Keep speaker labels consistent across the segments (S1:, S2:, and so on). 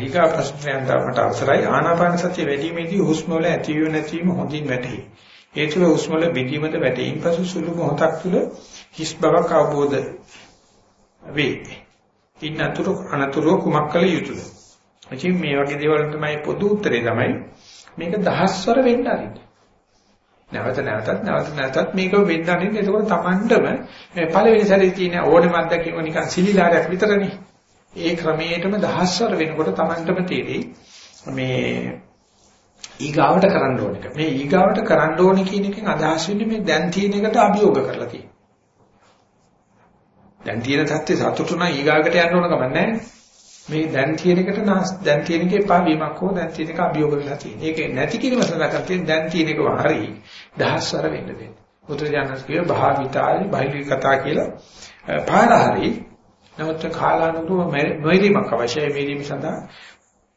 S1: ඊගා ප්‍රශ්නයන් මට අවසරයි ආනාපාන සතිය වැඩිමේදී හුස්ම වල ඇතිවීම නැතිවීම හොඳින් වැටහි. ඒ තුළ හුස්ම වල බිඳීමද වැටීම පසු සුළු මොහොතක් තුළ හිස් බවක් අවබෝධ වේ. ඉන්න අතුරු අනතුරු කුමක් කළ යුතුද? ඉතින් මේ වගේ දේවල් තමයි පොදු උත්තරේ තමයි මේක දහස්වර වෙන්න ආරින්න. නැවත නැවතත් නැවත නැවතත් මේක වෙන්න ආරින්න. එතකොට Tamandම පළවෙනි සැරේ තියෙන ඕනෙම අත්දැකීම නිකන් සිලිලාරයක් විතරනේ. ඒ ක්‍රමයටම දහස්වර වෙනකොට Tamanටම තේරෙයි මේ ඊගාවට කරන්න ඕන එක. මේ ඊගාවට කරන්න ඕනේ කියන එකෙන් අදහස් වෙන්නේ මේ දැන් තියෙන එකට අභියෝග කරලා තියෙනවා. දැන් තියෙන தත්ත්වය සතුටු නම් ඊගාකට යන්න ඕන ගමන් නැහැ. මේ දැන් තියෙන එකට දැන් තියෙන එකේ පා වීමක් හෝ දැන් තියෙන එක අභියෝග වෙලා තියෙනවා. ඒක නැති කිරීම සඳහා කරන්නේ දැන් තියෙන එක හරි දහස්වර වෙන්න දෙන්න. බුදුරජාණන් කියේ භාවිතායි බයිලි කතා කියලා පාර හරි නමුත් කාලානුකූලව මෙරීමක් අවශ්‍යයි මෙරීම සඳහා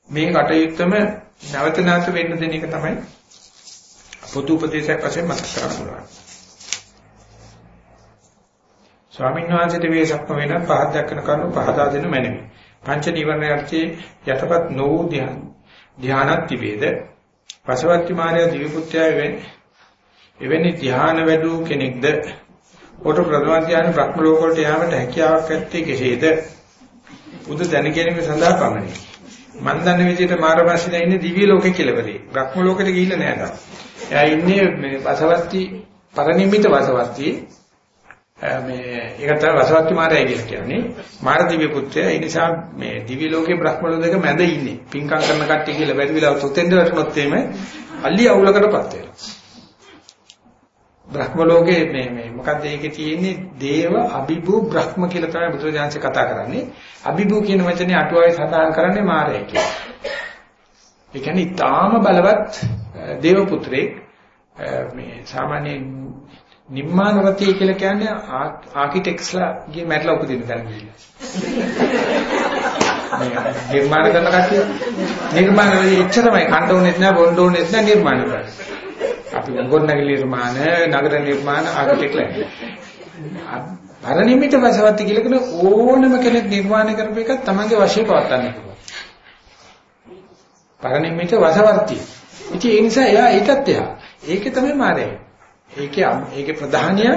S1: මේ කටයුත්තම නැවත නැවත වෙන්න දෙන එක තමයි පොදු උපදේශයක් වශයෙන් මතක් කරගන්න පුළුවන්. ස්වාමීන් වහන්සේට වේසක්ම වෙන පහත් දක්වන කරුණු පහදා දෙනු මැනවි. පංච නිවර්ණ යර්ථයේ යටපත් නොවූ ධ්‍යාන ධ්‍යානත් තිබේද? පසවත්ති මාර්ය දිවි පුත්‍රය එවැනි ධ්‍යාන වැඩූ කෙනෙක්ද කොට ප්‍රථම ධ්‍යාන බ්‍රහ්ම ලෝක වලට යාමට හැකියාවක් ඇත්තේ කෙසේද? බුදු දැන ගැනීම සඳහා පමණයි. මන් දන්න විදිහට මාරවැසිලා ඉන්නේ දිව්‍ය ලෝකේ කෙලවරේ. බ්‍රහ්ම ලෝකෙට ගිහිල්ලා නෑ තාම. එයා ඉන්නේ මේ වසවත්ති පරිනිම්මිත වසවත්ති මේ ඒක තමයි වසවත්ති මාරය කියලා කියන්නේ. මාර දිව්‍ය පුත්‍රයා ඒ නිසා මේ දිව්‍ය ලෝකේ බ්‍රහ්ම ලෝක දෙක මැද ඉන්නේ. පින්කම් කරන කට්ටිය කියලා බැරි විලා තොතෙන්ද වැටුනොත් එimhe අල්ලි අවුලකටපත් වෙනවා. බ්‍රහ්ම ලෝකේ මේ මේ මොකද්ද ඒකේ තියෙන්නේ දේව අභිභූ බ්‍රහ්ම කියලා තමයි බුදුරජාන්සේ කතා කරන්නේ. අභිභූ කියන වචනේ අටුවාවේ සඳහන් කරන්නේ මායя කියලා. ඒ කියන්නේ ඊටාම බලවත් දේව පුත්‍රයෙක් මේ සාමාන්‍ය නිම්මානවතී කියලා කියන්නේ ආකිටෙක්ස්ලා ගිය මැටලා උපදින තැන ගිහිල්ලා. නිර්මාණ කරන කට්ටිය නිර්මාණ වෙලෙ එච්චරමයි කන්න ඕනෙත් නෑ බොන්න ඕනෙත් නෑ නිර්මාණ කරන්නේ. අපි ගොඩනැගිලි නිර්මාණ, නගර නිර්මාණ ආකිටෙක්ලා. පරිනිමිත වසවත්ති කියලා කියන ඕනම කෙනෙක් නිර්මාණය කරපු එකක් තමන්ගේ වශයෙන් පවත්වන්න පුළුවන්. පරිනිමිත වසවර්ති. ඉතින් ඒ නිසා එයා ඒකත් එහා. ඒකේ තමයි මාරේ. ඒකේ ඒකේ ප්‍රධානිය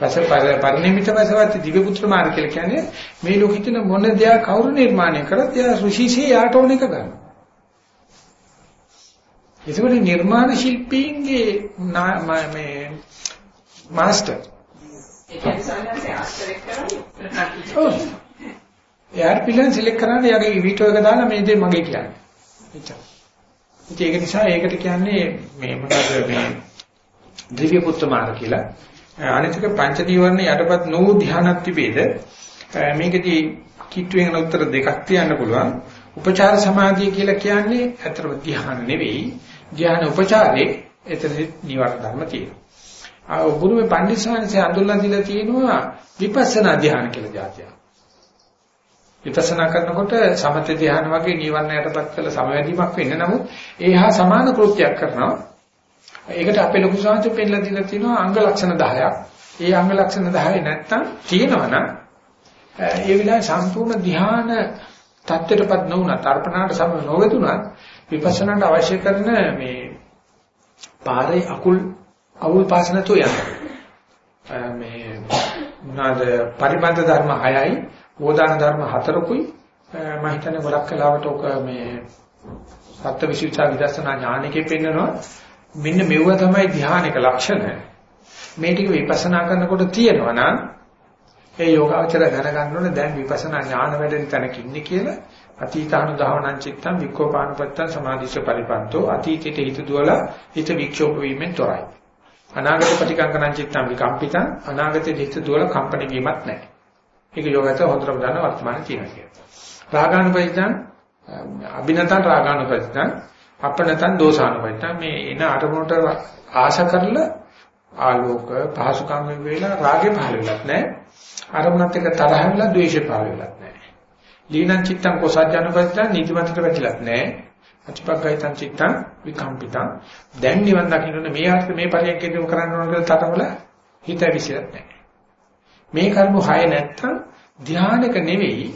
S1: වස පරිනිමිත වසවර්ති දිව්‍යපුත්‍ර මාර්ග කියලා කියන්නේ මේ ලෝකෙින මොන දෙයක් කවුරු නිර්මාණය කරත් එයා ඍෂිසේ යාට ඕන එක ගන්නවා. ඒකවල නිර්මාණ ශිල්පීන්ගේ මේ මාස්ටර්. එයාට පිළින් සිලෙක්ට් කරන්න යාගේ වීටෝ එක දාලා මේ දේ මගේ කියන්නේ. එච්චර. ඒක නිසා ඒකට කියන්නේ මේ මොකද මේ දිව්‍ය පුත්‍ර මාර්ග කියලා. අනිතික පංච දීවරණ යටපත් නෝ ධානක් තිබේද? මේකදී කිට්ටුවෙන් උත්තර දෙකක් තියන්න පුළුවන්. උපචාර සමාධිය කියලා කියන්නේ අතර ධ්‍යාන නෙවෙයි ධ්‍යාන උපචාරේ එතනදි නිවර්ත ධර්ම තියෙනවා. ආ ගුරුමේ පඬිස්සාංශය අඳුල්ලා දීලා තියෙනවා විපස්සනා ධ්‍යාන කියලා જાතිය. විපස්සනා කරනකොට සමත ධ්‍යාන වගේ නිවර්ණ යටපත් කළ සමවැදීමක් වෙන්න නමුත් ඒහා සමාන කෘත්‍යයක් කරනවා. ඒකට අපේ ලොකු සාංශ පෙන්නලා දීලා තියෙනවා අංග ලක්ෂණ 10ක්. ඒ අංග ලක්ෂණ 10 නැත්තම් තියෙනවනම් ඒ විලාස සම්පූර්ණ ධ්‍යාන தත්ත්වයටපත් නොවුණත් අර්පණාට සම නොවැදුණත් විපස්සනාට අවශ්‍ය කරන මේ පාරේ අකුල් අවුල් පාස නැතුව යන්න. මේ මොනවාද පරිබන්ධ ධර්ම 6යි, ඕදාන ධර්ම 4කුයි මම හිතන්නේ ගොඩක් කලාවට ඔක මේ සත්‍යවිසුද්ධා විදර්ශනා ඥානකේ පෙන්නනවා. මෙන්න මෙව තමයි ධානයක ලක්ෂණ. මේ ටික විපස්සනා කරනකොට තියෙනවා නම් ඒ යෝගාචර දැනගන්න ඕනේ දැන් විපස්සනා ඥාන වැඩෙන තැනක ඉන්නේ කියලා අතීතානුධාවනං චිත්තං වික්ඛෝපානුපත්තං සමාධිස්ස පරිපන්තෝ අතීතයට හිත දුවලා හිත වික්ෂෝප වීමෙන් තොරයි. අනාගත ප්‍රතිකංකනං චිත්තං විකම්පිතං අනාගතයේ හිත දුවලා කම්පණය වීමක් නැහැ. ඒක යෝගාචර හොඳටම දන්න වර්තමානයේ තියෙනවා කියන්නේ. රාගානුපරිතං අභිනතං රාගානුපරිතං අපනතං දෝසානුපරිතං මේ එන අරමුණට ආශ කරලා ආලෝක පහසුකම් වේලා රාගේ පහළ වෙලත් නැහැ. අරමුණත් එක්ක තරහ වෙලා ද්වේෂය පහළ වෙලත් නැහැ. ලීනං චිත්තං කොසජ්ජනුපස්සන නිදිමතට වැටිලත් නැහැ. අචිපග්ගයිතං චිත්තං විකම්පිතං. දැන් නිවන් දකින්න මේ අර්ථ මේ පරියන්කේදීම කරන්න ඕන කියලා තරවල හිත විසිරත් නැහැ. මේ කර්ම හය නැත්තම් ධානයක නෙවෙයි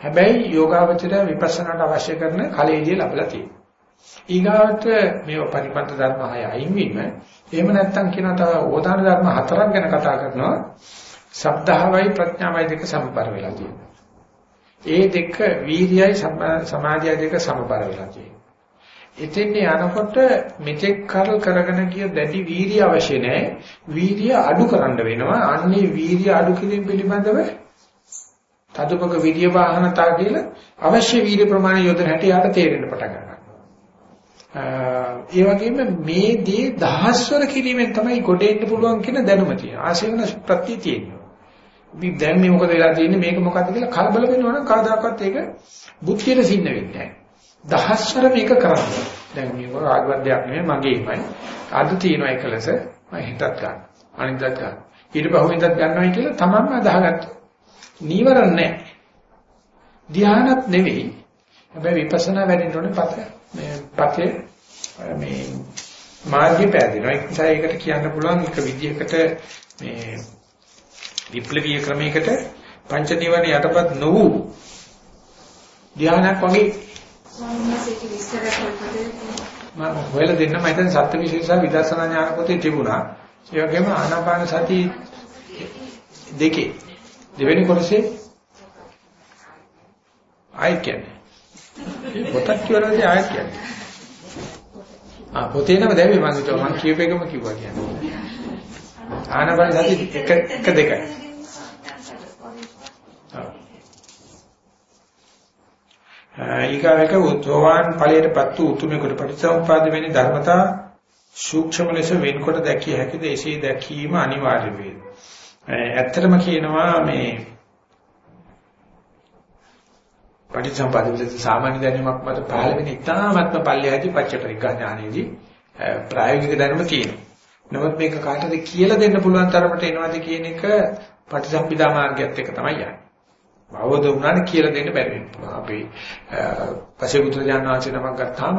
S1: හැබැයි යෝගාවචරය විපස්සනාට අවශ්‍ය කරන කලෙදී ලැබලා තියෙනවා. ඊගාවට මේ පරිපන්ත ධර්ම හය අයින් වීම එහෙම නැත්නම් කියනවා තව ඕදාන ධර්ම හතරක් ගැන කතා කරනවා. සබ්දාහවයි ප්‍රඥාවයි දෙක සමබර වෙලා තියෙනවා. ඒ දෙක වීර්යයි සමාධියයි දෙක සමබර වෙලා තියෙනවා. එතෙන්නේ යනකොට මෙතෙක් කරල් කරගෙන ගිය දැඩි වීර්ය අවශ්‍ය නැහැ. වීර්ය අඩු කරන්න වෙනවා. අන්නේ වීර්ය අඩු කිරීම පිළිබඳව තදුපක විද්‍ය වාහනතා කියලා අවශ්‍ය වීර්ය ප්‍රමාණය යොදන හැටි යාට තේරෙන්න පටන් ගන්නවා. ඒ වගේම මේ දේ දහස්වර කිරීමෙන් තමයි ගොඩෙන්න පුළුවන් කියන දැනුම තියෙනවා. ආශේවන ප්‍රත්‍ය තියෙනවා. අපි දැන් මේ මොකද වෙලා තියෙන්නේ මේක මොකද්ද කියලා කලබල වෙනවා නම් කවදාකවත් ඒක බුද්ධියට සින්න වෙන්නේ නැහැ. දහස්වර මේක කරන්නේ. දැන් මේක රාගවද්දයක් නෙමෙයි මගේමයි. අද තියෙන එකලස මම හිතත් ගන්න. අනිද්දත් ගන්න. ඊට පහුවෙන්දත් ගන්නවයි කියලා තමන්ම අදහගත්තා. නීවරණ නැහැ. ධානත් නෙවෙයි. හැබැයි විපස්සනා වැඩෙන්න ඕනේ පත මේ පතේ මේ මාර්ගය පැහැදිනවා. ඒ නිසා ඒකට කියන්න පුළුවන් එක විදිහකට මේ විප්ලවීය ක්‍රමයකට පංච නිවන යටපත් නොවු ධානයක් වගේ මම හොයලා දෙන්න මම හිතන්නේ සත්‍ය විශේෂ විදර්ශනා ඥාන පොතේ තිබුණා. ඒ වගේම ආනාපාන සති දෙකේ දෙවෙනි කොටසේ ආයෙත් කියන්නේ. පොතක් කියවනවාදී ආයෙත් කියන්නේ. ආ පොතේ නම දැම්මේ මම හිතුවා මම කියප එකම කිව්වා කියන්නේ. ආනාපාන සති එක එක දෙකයි. ඊගාවක උත්සෝවාන් ඵලයටපත් වූ උතුමෙකුට පටිච්චසමුප්පාද වෙන්නේ ධර්මතා සූක්ෂම ලෙස වෙන්කොට දැකිය හැකිද එසේ දැකීම අනිවාර්ය වේ. ඇත්තටම කියනවා මේ පටිච්චසමුප්පාද විදිහට සාමාන්‍ය දැනීමක් මත පහළ වෙන ඉතාමත්ම පල්ලෙහාදී පච්චපරිග්ගා ඥානයේදී ප්‍රායෝගික දැනුම තියෙනවා. නමුත් මේක කාටද කියලා දෙන්න පුළුවන් තරමට එනවාද කියන එක පටිසම්භිදා මාර්ගයත් එක්ක තමයි යන්නේ. අවබෝධ වුණාට කියලා දෙන්න බැරි වෙනවා. අපි පසේපුත්‍ර ඥානවාචි නමක් ගත්තාම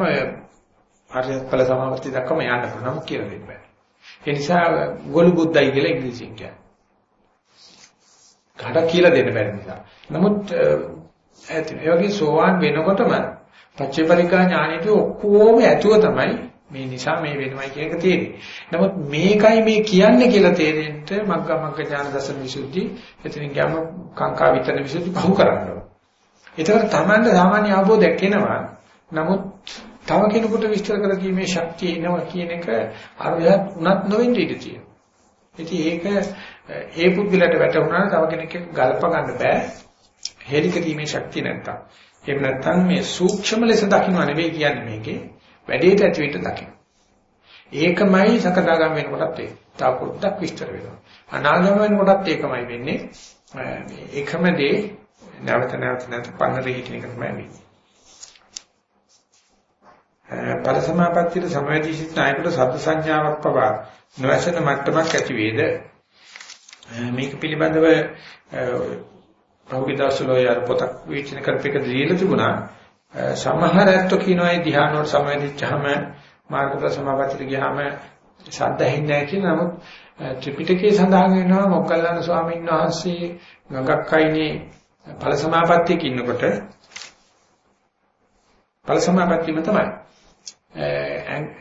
S1: ආර්යත් ඵල සමාපatti දක්වම යන්න පුළුවන් කියලා දෙන්න බෑ. ඒ නිසා ගොළු බුද්දයි කියලා ඉංග්‍රීසියෙන් කියන්නේ. කාට කියලා දෙන්න බැරි නිසා. නමුත් ඇති ඒ වගේ සෝවාන් වෙනකොටම පච්චේපරිකා ඥානෙදී ඔක්කොම ඇතුව තමයි මේ නිසා මේ වෙනවයි කියන එක තියෙන්නේ. නමුත් මේකයි මේ කියන්නේ කියලා තේරෙන්න මග්ග මග්ග ඥාන දර්ශන විසුද්ධි එතනින් ගියාම කාංකා විතර විසුද්ධි පහු කරන්න ඕන. ඒතකොට Tamanda සාමාන්‍ය අවබෝධයක් එනවා. නමුත් තව කෙනෙකුට විස්තර කර දීමේ ශක්තිය එනවා කියන එක අරයත් උනත් නොවෙන්න ඉඩ තියෙනවා. ඉතින් ඒක ඒ පුද්ගලයාට වැටුණා තව කෙනෙක් ගල්ප ගන්න බෑ. හේලික දීමේ ශක්තිය නැත්තම්. එහෙම නැත්තම් මේ සූක්ෂම ලෙස දකින්න නෙවෙයි කියන්නේ මේකේ. වැඩේට ඇති වෙන්න දකින්න. ඒකමයි සකදාගම වෙනකොටත් ඒ. තා පොඩ්ඩක් විස්තර වෙනවා. අනාගම වෙනකොටත් ඒකමයි වෙන්නේ. මේ එකම දේ නැවත නැවත නැවත පන්නරේ හිටින එක තමයි වෙන්නේ. පරසමාපත්තියට සමවැදී සිටින අයෙකුට සද්ද සංඥාවක් පවා නොවැසෙන මට්ටමක් ඇති වේද මේක පිළිබඳව පහුගිය දවස්වල අර පොතක් විචින කරපේක දීලා තිබුණා සමහර ඇත්තෝ කියනවා ඒ ධ්‍යානවල සමවැදිච්චාම මාර්ගඵල සමාපත්තියට ගියාම ශබ්ද ඇහෙන්නේ නැහැ කියලා. නමුත් ත්‍රිපිටකයේ සඳහන් වෙනවා මොග්ගල්ලාන ස්වාමීන් වහන්සේ ගඟක් අයිනේ ඵල සමාපත්තියක ඉන්නකොට ඵල සමාපත්තියම තමයි.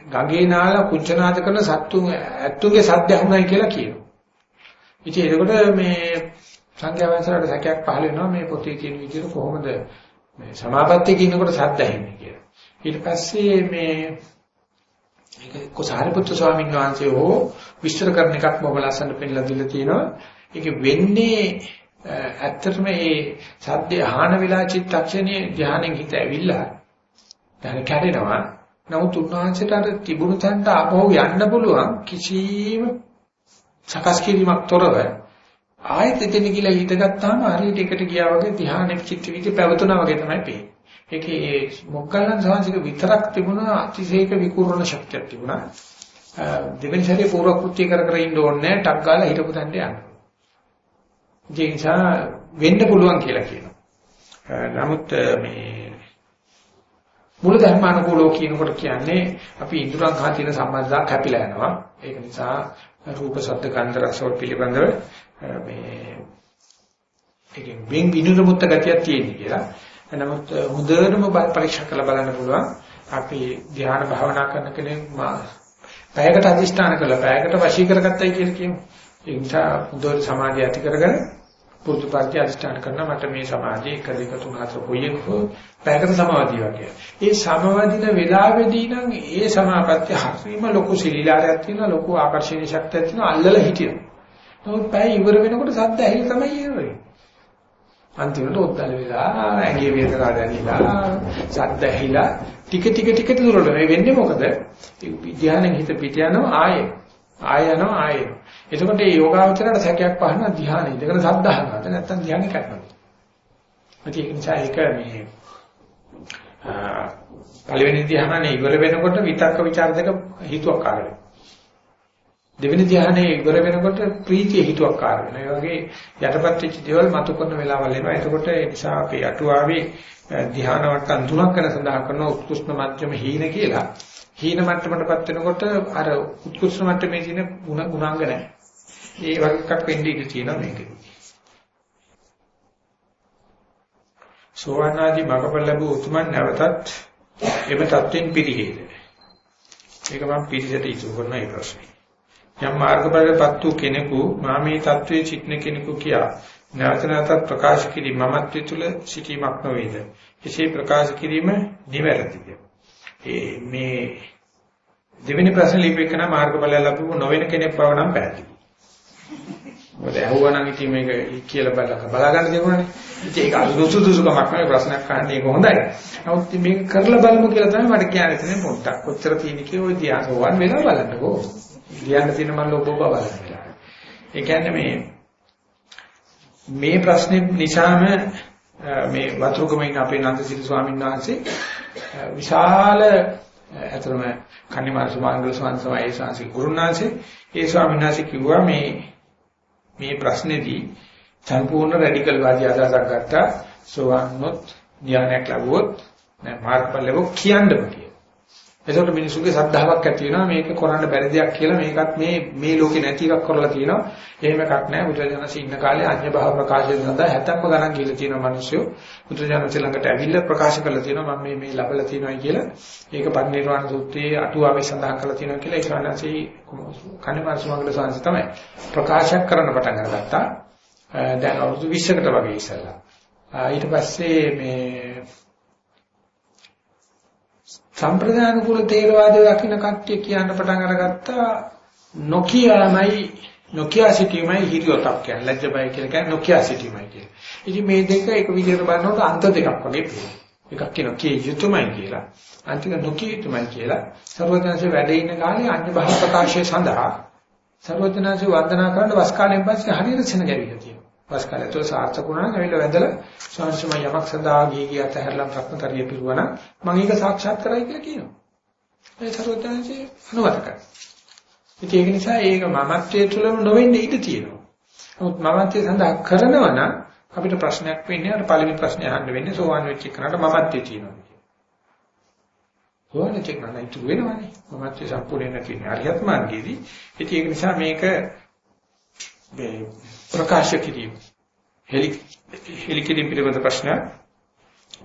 S1: ගඟේ නාලා කුංචනාද කරන සත්තුන් ඇත්තුගේ සද්ද ඇහුණයි කියලා කියනවා. ඉතින් එතකොට මේ සංඛ්‍යා වංශවලට සැකයක් පහළ වෙනවා මේ පොතේ තියෙන විදිහට කොහොමද මේ සමාපත්තියක ඉන්නකොට සද්ද ඇහෙන්නේ කියලා. ඊට පස්සේ මේ ඒක කොසාරිපුත්තු ස්වාමීන් වහන්සේ හෝ විස්තර කරන එකක් බොහොම ලස්සනට පෙන්නලා දීලා තියෙනවා. ඒක වෙන්නේ ඇත්තටම මේ සද්ද අහන වෙලා චිත්තක්ෂණයේ ධානයෙන් හිත ඇවිල්ලා දැන් කැඩෙනවා. නමුත් උන්වහන්සේට අර තිබුණු තැනට ආපහු යන්න පුළුවන් කිසිම සකස් කිරීමක් තොරව ආයෙත් එතන ගිහලා හිටගත්තාම හරියට එකට ගියා වගේ ධ්‍යානෙ චිත්ත විදි පැවතුනා වගේ තමයි පේන්නේ. ඒකේ මොග්ගල්ලාන සාංශික විතරක් තිබුණා අතිශේක විකූර්ණ ශක්තියක් තිබුණා. දෙවෙනි සැරේ පූර්ව කෘත්‍ය කර කර ඉන්න ඕනේ ටක් ගාලා හිටපු තැනට යන්න. ඒ නිසා වෙන්න පුළුවන් කියලා කියනවා. නමුත් මේ මුල ධර්මානුකූලව කියනකොට කියන්නේ අපි ඉන්ද්‍රයන් හා තියෙන සම්බන්ධතාව කැපිලා යනවා. ඒක නිසා රූප ශබ්ද ගන්ධ රස පිළිබඳව මේ ඒකෙන් වෙන් විනුරමුත්ත ගතියක් තියෙන කියලා. නමුත් හොඳටම පරීක්ෂා කරලා බලන්න පුළුවන්. අපි ධ්‍යාන භාවනා කරන කෙනෙක් පැයකට අධිෂ්ඨාන කළා පැයකට වශී කරගත්තයි කියලා කියමු. ඒ නිසා හොඳට සමාධිය ඇති කරගෙන පුරුදු පරිදි අධිෂ්ඨාන කරනවා මට මේ සමාධිය 1 2 3 4 කොයික පැයකට සමාධිය වගේ. ඒ සමවදින වෙලාවේදී නම් ඒ සමාපත්තිය හරිම ලොකු සිලිලාරයක් තියෙනවා ලොකු ආකර්ෂණීය ශක්තියක් තියෙනවා අල්ලලා හිටිනවා. නමුත් පැය ඉවර වෙනකොට සද්ද ඇහිලා තමයි ඉවරයි. අන්තිමට ඔත්තල වෙලා ඇඟේ වේදනාව දැනෙලා සද්ද ඇහිලා ටික ටික ටික දුරට මේ වෙන්නේ මොකද? ධානයෙන් හිත පිට යනවා ආයේ ආය යනවා ආයේ. එතකොට මේ යෝගාවචරයට සැකයක් පහන ධානය. දෙකන සද්ධාහනවාද නැත්නම් ධානය කැඩනවා. ඒක නිසා ඒක මේ පළවෙනි ධානයේ ඉවර වෙනකොට විතක්ක ਵਿਚාර දෙක හිතුවක් ආරයි. දෙවෙනි ධානයේ ඉවර වෙනකොට ප්‍රීතිය හිතුවක්කාර වෙනවා. ඒ වගේ යටපත් වෙච්ච දේවල් මතු කරන වෙලාවල් එනවා. එතකොට ඒ නිසා අපේ අටුවාවේ ධාන වට්ටම් තුනක් ගැන සඳහන් කරන උත්කෘෂ්ණ මධ්‍යම හීන කියලා. හීන මට්ටමටපත් වෙනකොට අර උත්කෘෂ්ණ මට්ටමේ තියෙන ගුණ ගුණාංග නැහැ. ඒ වගේ එකක් වෙන්න ඉඩ තියෙනවා මේකේ. සෝවානාදී මගපල ලැබුව උතුමන් නැවතත් එම தත්වෙන් පිරිහෙද. ඒක මම පිළිසෙට ඉතුරු කරන ඒ ප්‍රශ්නේ. යම් මාර්ගඵලපත් වූ කෙනෙකු මා මේ தત્ත්වයේ සිටින කෙනෙකු කියා නැවත නැවතත් ප්‍රකාශ කිරීම මමත්වයේ තුල සිටීමක් නොවේද? එසේ ප්‍රකාශ කිරීම නිවැරදිද? ඒ මේ දෙවෙනි ප්‍රශ්න ලිපේකන මාර්ගඵල ලැබුව නොවන කෙනෙක් බව නම් පැහැදිලි. මොකද ඇහුවා නම් ඉතින් මේක කියලා බලලා බලා ගන්න දෙමුනේ ඉතින් ඒක අසුසුසුකමක් නෙවෙයි ප්‍රශ්නයක් අහන්නේ ඒක හොඳයි. නමුත් මේක කරලා බලමු කියලා තමයි මට කියන්න. තියෙන්නේ පොඩ්ඩක් කොච්චර තියෙන කී ඔය ධ්‍යාන වන් වෙලා බලන්නකෝ. ලියන්න තියෙන මල්ල ඔබ ඔබ බලන්න. ඒ කියන්නේ මේ මේ ප්‍රශ්නේ නිසාම මේ වතුරුකමින් අපේ නන්දසිරි ස්වාමීන් වහන්සේ විශාල අතරම කන්නිමාර සුමාංගල ස්වාමීන් වහන්සේ ඒ ශාන්සි ගුරුනාංශේ ඒ ස්වාමීන් වහන්සේ කිව්වා මේ මේ ප්‍රශ්නේදී සම්පූර්ණ රැඩිකල් වාදී අදහසක් ගත්තා සෝවන්නොත් ධ්‍යානයක් ලැබුවොත් නෑ මාර්ගඵල ලැබුවොත් කියන්නම කියලා. එතකොට මිනිසුගේ සද්ධාාවක් ඇති වෙනවා මේක කරන්න බැරි දෙයක් කියලා මේකත් මේ මේ ලෝකේ නැති එකක් කරලා තියෙනවා. එහෙම එකක් නැහැ. බුදුරජාණන්සේ ඉන්න කාලේ අඤ්‍ය භාව ප්‍රකාශය සඳහා හැතක්ම ගණන් කියලා තියෙනවා මිනිස්සු. බුදුරජාණන්සේ ළඟට ඇවිල්ලා ප්‍රකාශ කරලා තියෙනවා මම මේ මේ ලබලා තියෙනවා කියලා. ඒක පරිනිර්වාණ සූත්‍රයේ අටුවාවේ සඳහන් කරලා තියෙනවා කියලා ඒ ශානසී කණිමාසුමගල සංස තමයි ප්‍රකාශ කරන්න පටන් අරගත්තා. දැන් අවුරුදු 20කට වගේ ඉස්සෙල්ලා. ඊට පස්සේ මේ සම්ප්‍රදාන කුල තේරවාදය දකින්න කට්ටිය කියන්න පටන් අරගත්තා නොකියමයි නොකිය සිටීමයි හිරියොතක් කියන්නේ ලැජ්ජ බය කියලා කියන්නේ නොකිය සිටීමයි කියලා. ඉතින් මේ දෙක එක විදිහට බලනකොට අන්ත දෙකක් වගේ පේනවා. එකක් කියනවා කිය යුතුයමයි කියලා. අන්තික නොකිය යුතුයමයි කියලා. සර්වඥාන්සේ වැඩ ඉන්න කාලේ අන්‍ය බහ ප්‍රකාශය සඳහා සර්වඥාන්සේ වන්දනා කරන වස් කාලයෙන් පස්සේ හරියට සෙන ගැවිලා තියෙනවා. වස් කාලේ તો සාර්ථක වුණා නම් ඇවිල්ලා වැඳලා ස්වාමීන් වහන්සේ යමක් සඳහා ගිය ගිය අතහැරලා ප්‍රඥාතරිය පිරුවනම් මම ඒක සාක්ෂාත් කරයි කියලා කියනවා. ඒ සරුවත්යන්සේ අනුමත කරනවා. ඉතින් ඒක නිසා ඒක මමත්වයේ තුලම නොවෙන්න ඉඩ තියෙනවා. නමුත් මමත්වයේ සඳහා කරනවා නම් අපිට ප්‍රශ්නයක් වෙන්නේ අර පළවෙනි ප්‍රශ්නේ අහන්න වෙන්නේ සෝවාන් වෙච්ච කෙනාට මමත්වයේ තියෙනවා කියන්නේ. සෝවාන් වෙච්ච කෙනා ඉතුරු වෙනවනේ. මමත්වයේ සම්පූර්ණ නැති ඉන්නේ අරියත් මාර්ගයේදී. ඉතින් ඒක නිසා මේක මේ ප්‍රකාශ කිරීම හෙලි හෙලි කිරීම පිළිබඳ ප්‍රශ්න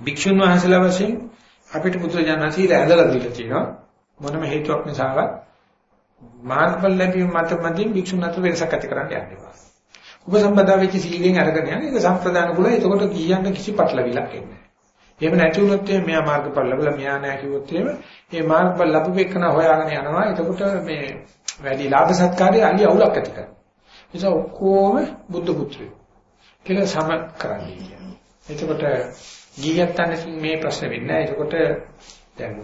S1: භික්ෂුන් වහන්සේලා වශයෙන් අපිට බුදුරජාණන්සේ ඇදලා දීලා තියෙනවා මොනම හේතුවක් නිසාවත් මාර්ගඵල ලැබීම මත මතින් භික්ෂුන් අතර වෙනසක් ඇති කරන්න යන්න එපා. උපසම්පදා වෙච්ච සීලෙන් අරගෙන යන්නේ ඒක සම්ප්‍රදාන කුල එතකොට කීයන්න කිසි පටලවිලක් එන්නේ නැහැ. එහෙම නැති වුණොත් මෙයා මාර්ගඵල ලැබලා මෙයා නැහැ කිව්වොත් එහෙම මේ මාර්ගඵල ලැබුවෙකන හොයාගෙන යනවා. එතකොට මේ වැඩි ලාභ සත්කාරය අලි අවුලක් ඇති කරනවා. නිසා ඔක්කොම බුද්ධ පුත්‍රයෝ කියලා සම කරන්නේ කියන්නේ. එතකොට ගියත්තන් මේ ප්‍රශ්න වෙන්නේ නැහැ. එතකොට දැන්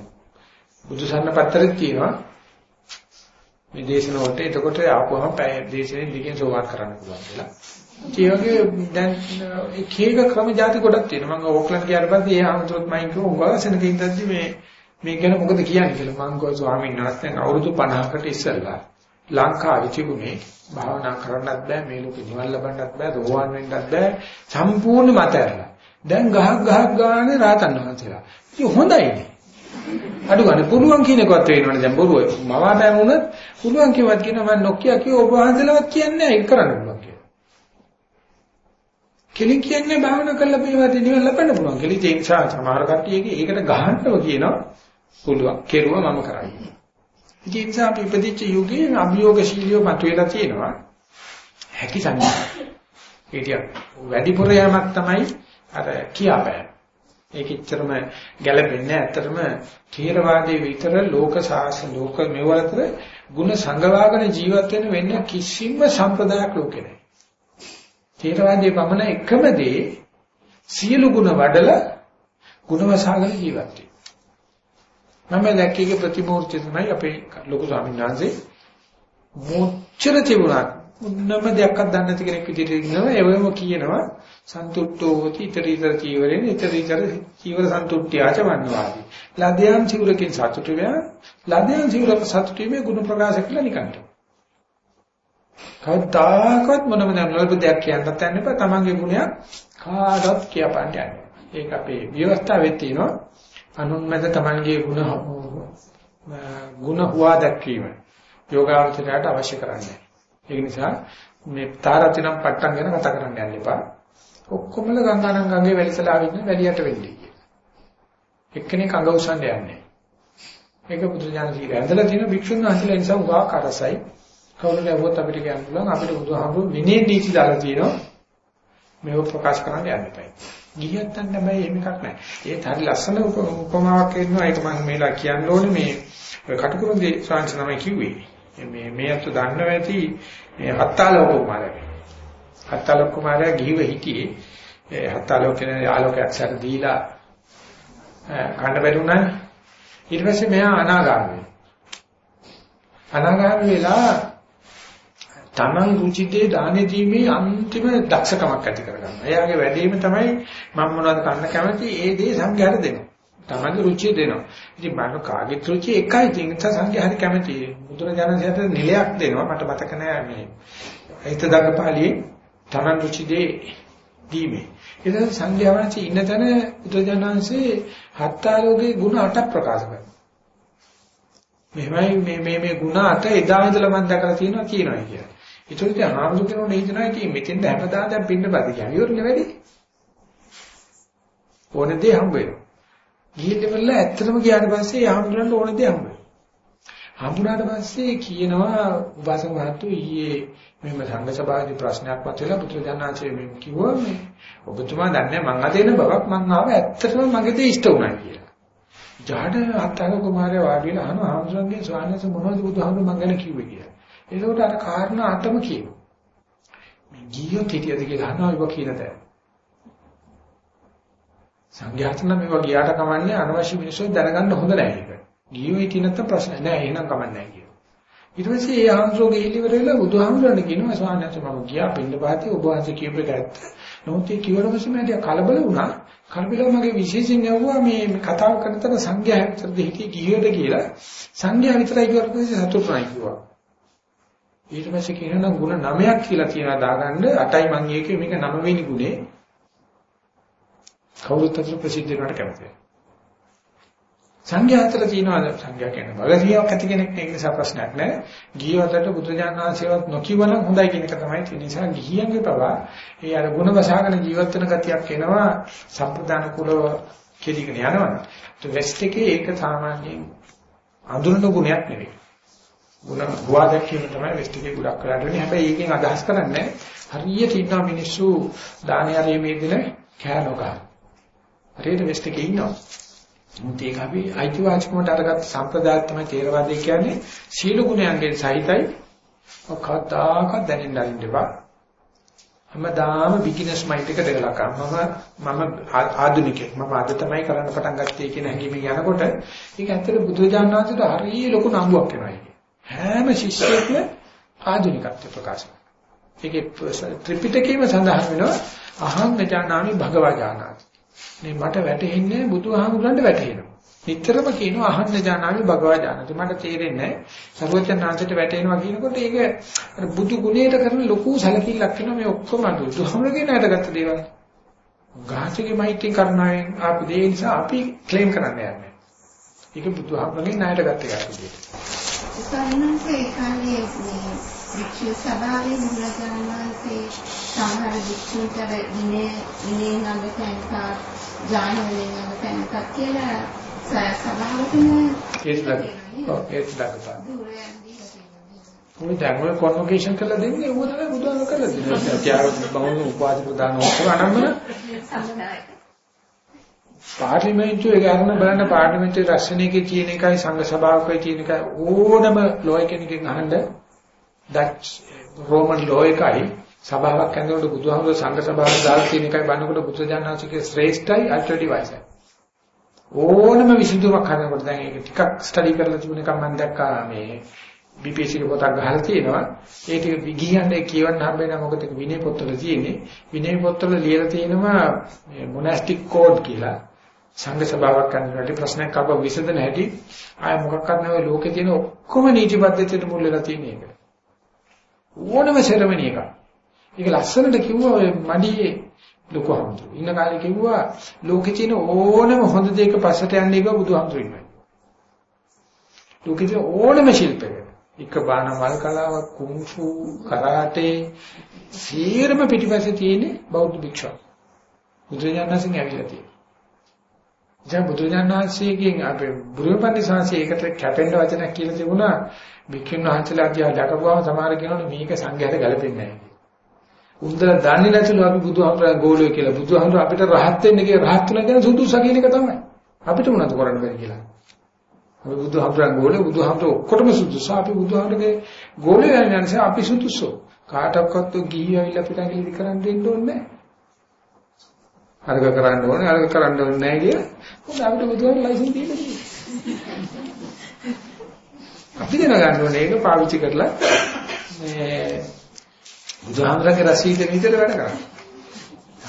S1: බුදුසන්න පත්‍රෙත් තියෙනවා මේ දේශන වලට එතකොට ආපුවම පැය දේශනේ දිගින් සෝවාන් කරන්න පුළුවන් කියලා. ඒ වගේ දැන් එක එක ක්‍රම જાති ගොඩක් තියෙනවා. මම ඕක්ලන්ඩ් ගියාට පස්සේ ඒ ආමතුරුත් මයින් කිව්ව උගවසනක ඉඳද්දි මේ මේ ගැන මොකද කියන්නේ කියලා මම ගෝ ස්වාමීන් වහන්සේ අවුරුදු 50කට ඉස්සෙල්ලා ලංකාවේ තිබුණේ භාවනා කරන්නත් බෑ මේ ලෝකේ නිවන් ලබන්නත් බෑ දෝවන් වෙන්නත් බෑ සම්පූර්ණ මතයලා දැන් ගහක් ගහක් ගානේ රාතන් වහන්සේලා. ඉතින් හොඳයිනේ. අඩු ගන්න. පුළුවන් කියන එකවත් වෙනවනේ. දැන් බොරුව. මවාපෑම වුණත් පුළුවන් කියවත් කියන මම නොකිය කිය ඔබ වහන්සේලවත් කියන්නේ නැහැ. ඒක කරන්න පුළුවන් කියලා. කෙලින් කියන්නේ භාවනා කරලා මේවා නිවන ලබන්න පුළුවන්. කෙලි ඒ නිසා සමහර කට්ටියගේ ඒකට ගහන්නව කියනවා. පුළුවන්. කෙරුවා මම කරන්නේ. ඒ නිසා අපි ඉපදිච්ච යුගයේ අභියෝගශීලීව මතුවලා තියෙනවා. හැකි සංඥා. ඒ ටික වැඩිපුර යamak තමයි අර කියාපෑම. ඒකෙච්චරම ගැළපෙන්නේ ඇත්තටම ථේරවාදයේ විතර ලෝක සාසන ලෝක මෙවලතර ಗುಣ සංගවාගෙන ජීවත් වෙන වෙන කිසිම සම්ප්‍රදායක් ලෝකේ නැහැ. ථේරවාදයේ පමණ එකම දේ සියලු ಗುಣ වඩලා ಗುಣවසාගෙන ජීවත් වෙන. මම දැක්කේ ප්‍රතිමූර්ති තමයි අපේ ලොකු ස්වාමීන් වහන්සේ මොච්චර තිබුණා මොනම දෙයක්වත් දන්නේ නැති කෙනෙක් විදිහට ඉන්නවා ඒවම කියනවා සන්තුට්ඨෝ හෝති ඊතරීතර චීවරෙන් ඊතරීතර චීවර සන්තුට්ඨ්‍යාච වන්නවාදී ලදයන් චීවරකින් සතුටු වෙන ලදයන් චීවරක සතුටු වීමේ ගුණ ප්‍රකාශ කළා නිකන්ට කවදාකවත් මොනම දැනුවලද දෙයක් කියන්නත් යන්න එපා. තමන්ගේ ගුණයක් කාටවත් කියපන්න යන්න. ඒක අපේ ව්‍යවස්ථාවේ තියෙනවා. අනුන් මැද තමන්ගේ ගුණ ගුණ හුවා දැක්වීම. යෝගාවචරයට අවශ්‍ය කරන්නේ. ඒක නිසා මේ තාරතිනම් පට්ටම් ගැන කතා කරන්න යන්න එපා. ඔක්කොමල ගංගානම් ගඟේ වැලිසලාවෙ ඉන්න වැලියට වෙන්නේ කියලා. එක්කෙනෙක් අඟ උස්සන්න යන්නේ. ඒක බුදුජානක ජීවිතය ඇඳලා තියෙන භික්ෂුන් වහන්සේලා නිසා උගා කරසයි. කවුරුද આવොත් අපිට කියන්න පුළුවන් අපිට බුදුහාමුදුරු විනය නීති දාලා තියෙනවා මේව ප්‍රකාශ කරන්න යන්න එපා. ගියත් නැහැ එහෙම එකක් නැහැ. ඒත් හරි ලස්සන උපමාවක් කියනවා ඒක මම මේලා කියන්න ඕනේ මේ කටුකුරුන්දී ශාන්ති නමයි කිව්වේ. මේ මේ අත දන්නව ඇති මේ හත්තාලෝක කුමාරයා. හත්තාලෝක කුමාරයා ගිහිව හිටියේ ඒ හත්තාලෝක කියන ආලෝකයක් සැර දීලා කන්න බැරුණා. ඊට පස්සේ මෙයා අනාගාමී. අනාගාමී වෙලා Taman රුචිතේ දානේ දීමේ අන්තිම දක්ෂකමක් ඇති කරගන්නවා. එයාගේ වැඩේම තමයි මම මොනවද කන්න කැමති ඒ දේ සංඝයාට දෙනවා. Tamanගේ රුචිය දෙනවා. ඉතින් මම කාගේ රුචිය එකයි තියෙන නිසා සංඝයා හරි කැමති. බුදුරජාණන්සේට නිලයක් දෙනවා. මට මතක නෑ මේ හිත දගපාලියේ Taman රුචිතේ දීමේ. ඉතින් සංඝයා වහන්සේ ඉන්න තැන බුදුරජාණන්සේ හත්තාලෝගේ ගුණ අටක් ප්‍රකාශ කරනවා. මෙහෙමයි මේ මේ මේ ಗುಣ අට එදා ඉඳලා මම දැකලා තියෙනවා කියනවා කියලා. ඒතකොට ආනන්ද කෙනෙකුට හිතනවා ඉතින් මෙතෙන්ද හැමදාම දැන් පින්න බද කියන්නේ. ඉවරනේ වැඩි. ඕනේ දේ හම්බ වෙනවා. ගිහින් ඇත්තටම ගියාට පස්සේ ආනන්දරන්ට ඕනේ දේ හම්බ වෙනවා. හම්බුනාට පස්සේ කියනවා උපාසක මහතු ඊයේ මෙහෙම සංඝ සභාවේ ප්‍රශ්නයක් මතුවලා පුත්‍රජානනාංශයේ මෙහෙම කිව්වා මේ ඔබතුමා දන්නේ මං අදින බවක් මං ආව ඇත්තටම මගේ දේ ඉෂ්ට වුණා කියලා. ජාඩ අත්තාක කුමාරයා වාඩි වෙලා අහනවා හාමුදුරන්ගේ ස්වාමීන් වහන්සේ මොනවද බුදුහාමුදුරුවෝ මං ගැන කිව්වේ කියලා. ඒකට අර කාරණා අටම කියනවා. මේ ගියෝ හිටියද කියලා අහනවා ඒක කියන තැන. සංඝයාතන මේවා ගියාට කමන්නේ අනවශ්‍ය මිනිස්සු දැනගන්න හොඳ නැහැ ඒක. ගියෝ හිටිය නැත්නම් ප්‍රශ්න නැහැ එහෙනම් කමන්නේ නැහැ කියනවා. ඊට පස්සේ ඒ ආහන්සෝගේ ඉලිවර වෙලා බුදුහාමුදුරන් කියනවා ස්වාමීන් වහන්සේ මම ගියා පින්න පාතේ ඔබ වහන්සේ කියපු එක ඇත්ත. නමුත් ඒ කිව්වට පස්සේ මම කලබල වුණා. කලබල මගේ විශේෂයෙන් යවුවා මේ කතාව කරන තර සංඝයා විතරද හිටියේ ගියෝද කියලා. සංඝයා විතරයි කියවට පස්සේ සතුටුයි කිව්වා. ඊට පස්සේ කියනවා ගුණ 9ක් කියලා තියලා දාගන්න. 8යි මං ඒකේ මේක 9 වෙනි ගුණේ. කවුරුත් අතර ප්‍රසිද්ධ වෙනට කැමතියි සංඝයා අතර තියෙනවාද? සංඝයා කියන්නේ බලසියාවක් ඇති කෙනෙක් නේ. නිසා ප්‍රශ්නයක් නැහැ. ගියවතට බුදුජානක ආශිර්වාද නොකිවනම් හොඳයි කියන එක තමයි තියෙන නිසා ගිහියන්ගේ පවා ඒ අර ගුණ වසහාගෙන ජීවත් වෙන ගතියක් එනවා. සම්ප්‍රදාන කුලව කෙලිකන යනවා. ඒ වෙස්ට් එකේ ඒක සාමාන්‍යයෙන් අඳුරන ගුණයක් නෙවෙයි. ගුණ හුවා දැක්වීම තමයි වෙස්ට් එකේ ගොඩක් කරලා වෙන්නේ. හැබැයි ඒකෙන් අදහස් කරන්නේ හරියට ඉන්නා මිනිස්සු දානේ ආරයේ දින කෑනෝක. හරියට වෙස්ට් එකේ ඉන්නවා. මුත් ඒක අපි අයිතිවාසිකමට අරගත් සම්ප්‍රදාය තමයි තේරවාදය කියන්නේ. සීල ගුණයන්ගෙන් සහිතයි. ඔකතාවක දැනෙන්න අරින්න එපා. හැමදාම බිග්ිනර්ස් මයින්ඩ් එක දෙකලා කරනවා. මම මම ආධුනිකෙක්. මම අද තමයි කරන්න පටන් ගත්තේ කියන හැඟීමෙන් යනකොට ඒක ඇත්තට බුදුරජාණන් වහන්සේට හරිය ලොකු නම්බුවක් වෙනවා. හැම ශිෂ්‍යයෙක්ම ආධුනිකත්ව ප්‍රකාශ ඒකේ ත්‍රිපිටකයේම සඳහන් වෙනවා අහං නජානාමි භගවා ජානාති. මේ මට වැටහෙන්නේ බුදුහාමුදුරන්ට වැටහෙනවා. නිතරම කියනවා අහං නජානාමි භගවා ජානාති. මට තේරෙන්නේ නැහැ. සර්වචන්නාංශයට වැටෙනවා කියනකොට ඒක බුදු ගුණයට කරන ලොකු සැලකිල්ලක් වෙනවා මේ ඔක්කොම බුදුහාමුදුරගේ ණයටගත්ත දේවල්. ගාචගේ මෛත්‍රී කරුණාවෙන් ආපු දේ නිසා අපි ක්ලේම් කරන්න යන්නේ. ඒක බුදුහාමුදුරගේ ණයටගත්ත එකක් විදියට.
S2: ස්වාමීන් වහන්සේ ඒ කාලේ මේ වික්ෂු සභාවේ බුදුරජාණන් වහන්සේ සමහර වික්ෂුන්ට විනය විනයෙන් අඟ තැන්කා ඥාන වලින් අඟ තැන්කා කියලා සභාවකම
S1: ඒත් ඔව් ඒත් දක්වපා. ඔය දැන් ඔය කොන්වොකේෂන් කරලා දෙන්නේ ඌව තමයි බුදුහාම කරලා දෙන්නේ. ත්‍යාග බවුන උපාධි ප්‍රදාන ඔක්කොම අනම්මන සම්මනායක. පාර්ලිමේන්තුවේ ගන්න බලන්න පාර්ලිමේන්තුවේ රැස්වෙනේකේ තියෙන එකයි සංඝ සභාවකේ තියෙන එකයි ඕනම ලෝය කෙනකින් අහන්න ඩච් රෝමන් ලෝ එකයි සභාවක් ඇඳනකොට බුදුහාමුදුර සංඝ සභාවක් දාලා තියෙන එකයි බannකොට බුදුජානනාංශිකේ ශ්‍රේෂ්ඨයි අට්ටඩි වයිසයි ඕනම විසඳුමක් හදනකොට දැන් ඒක ටිකක් ස්ටඩි කරලා තිබුණ එක මම දැක්කා මේ BPC එක පොතක් ගහලා තියෙනවා. ඒ ටික විගියන්නේ කියවන්න හම්බෙන්නේ මොකද විනය පොත්වල තියෙන්නේ. විනය පොත්වල ලියලා තියෙනවා මොනාස්ටික් කෝඩ් කියලා. සංඝ සභාවක් කරනකොට ප්‍රශ්නයක් අහපුවා විසඳන හැටි ආය මොකක්වත් නැවෙ ලෝකේ තියෙන ඔක්කොම නීති පද්ධතියට මුල් වෙලා තියෙන එක. ඕනම සෙරමනි එකක්. ඒක ලස්සනට කිව්වා ඔය මඩියේ ලොකු හමුතු. ඉන්න කාලේ කිව්වා ලෝකේ තියෙන ඕනම හොඳ දෙයක පස්සට යන්නේ එක බුදුහාමුදුරු ඉන්නයි. ලෝකේ තියෙන ඕනම ශිල්පයක එක බාන මල් කලාවක් කුන්ෆු කරාටේ සියරම පිටිපස්සේ තියෙන බෞද්ධ භික්ෂුව. බුදුරජාණන්සේගෙන් ඇවිල්ලා තියෙනවා. දැන් බුදුරජාණන්සේගෙන් අපේ බුදුපන්දි සංසයේකට කැපෙන්න වචනක් කියලා තිබුණා. භික්ෂුන් වහන්සේලා අධ්‍යා දකපුවාම සමහර කෙනෙකුට මේක සංඝයාට ගැලපෙන්නේ නැහැ. උන්දර දන්නේ නැතිලු අපි බුදුහාමුදුරන් ගෝලය කියලා. බුදුහාමුදුර අපිට රහත් වෙන්න කියලා රහත් වෙන කියන සුදුසු කියන එක තමයි. අපිට මොනවද කරන්න බැරි කියලා. අපි බුදුහාමුදුරන් ගෝලය බුදුහාමුදුර ඔක්කොටම සුදුසු. අපි බුදුහාමුදුරගේ ගෝලය යන්නේ අපි සුදුසු. කාටවත් ගිහි ඇවිල්ලා අපිට ඇඟිලි කරන්න දෙන්න ඕනේ නැහැ. අරක කරන්න ඕනේ අරක කරන්න ඕනේ නැහැ කියලා. මොකද අපිට බුදුහාමුදුර ලයිසන් දීලා තියෙනවා. අපි දැනගන්න ඕනේ ඒක පාවිච්චි කරලා මේ බුදුහාමරගේ රසීද විදිහට වැඩ කරන්නේ.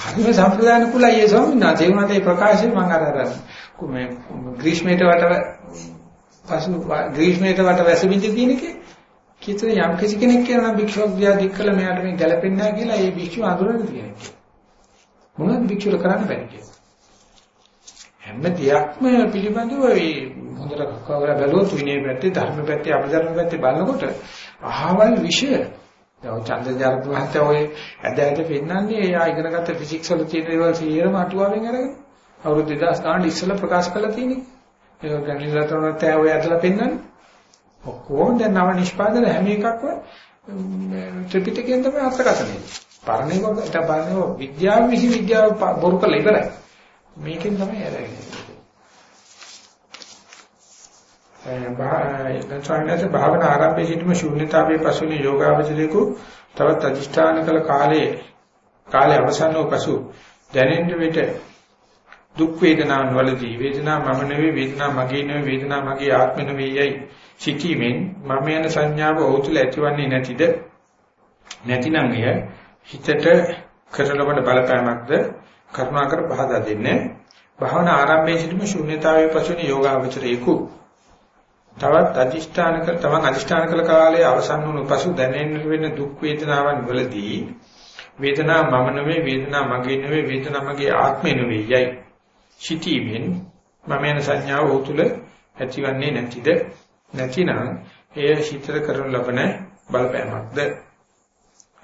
S1: හරිම සම්ප්‍රදාන කුලයි ඒ ස්වාමීන් වහන්සේ උනට ඒ ප්‍රකාශය මම අර අර මේ ග්‍රීෂ්මයට වට පසු ග්‍රීෂ්මයට වට වැසබින්ද කියන එකේ කිතර යම් කිසි කෙනෙක් කියනවා භික්ෂුවක් දිහා දික් කළ මෙයාට මේ ගැලපෙන්නේ නැහැ කියලා ඒ භික්ෂුව අඳුරන්නේ තියෙනවා. මොනවද භික්ෂුව කරන්න බැරි කියලා. හැම දෙයක්ම පිළිබඳව ඒ හොඳට කවලා බැලුවොත් විනය පැත්තේ ධර්ම පැත්තේ අභිධර්ම පැත්තේ බලනකොට අහවල් විෂය දැන් චන්ද්‍රජාලක මහත්තයා ඔය ඇද ඇද පෙන්නන්නේ එයා ඉගෙනගත්ත ෆිසික්ස් වල තියෙන දේවල් සියරම අටුවාවෙන් අරගෙන අවුරුදු 2000 ගානක් ඉස්සෙල්ලා ප්‍රකාශ කළා තියෙන්නේ. ඒක ගණිත රටවලත් ඔය ඇදලා පෙන්නන්නේ. ඔක්කොම දැන් නව නිෂ්පාදන හැම එකක්ම ත්‍රිපිටකයෙන් තමයි අර්ථකථනය. පරණේක පරණේක විද්‍යාව විසි විද්‍යාව බොරු කරලා ඉවරයි. මේකෙන් තමයි ඇරෙන්නේ. එතනට භාවනා ආරම්භයේ සිටම ශූන්‍යතාවයේ පසුනේ යෝගාවචරයේකු තවත් අධිෂ්ඨාන කළ කාලයේ කාලය අවසන් වූ පසු දැනෙන්න විට දුක් වේදනාන් වලදී වේදනා මම නෙවෙයි වේදනා මගේ නෙවෙයි වේදනා මගේ ආත්ම නෙවෙයි සිටීමෙන් මම යන සංඥාව ඔහුතුල ඇතිවන්නේ නැතිද නැතිනම් එය හිතට කරලවන බලපෑමක්ද? කරුණාකර පහදා දෙන්නේ. භාවනා ආරම්භයේ සිටම ශූන්‍යතාවයේ පසුනේ යෝගාවචරයේකු. තවත් අදිෂ්ඨාන කර තමන් අදිෂ්ඨාන කළ කාලයේ අවසන් වුණු පසු දැනෙන්න වෙන දුක් වේදනාවන් වලදී වේදනා මම නෙවෙයි වේදනා මගේ නෙවෙයි වේදනා මගේ ආත්මය නෙවෙයි යයි. සිටීමෙන් මම යන සංඥාව ඔහු තුල ඇතිවන්නේ නැතිද? නැතිනම් එය හිතට කරන ලබන බලපෑමක්ද?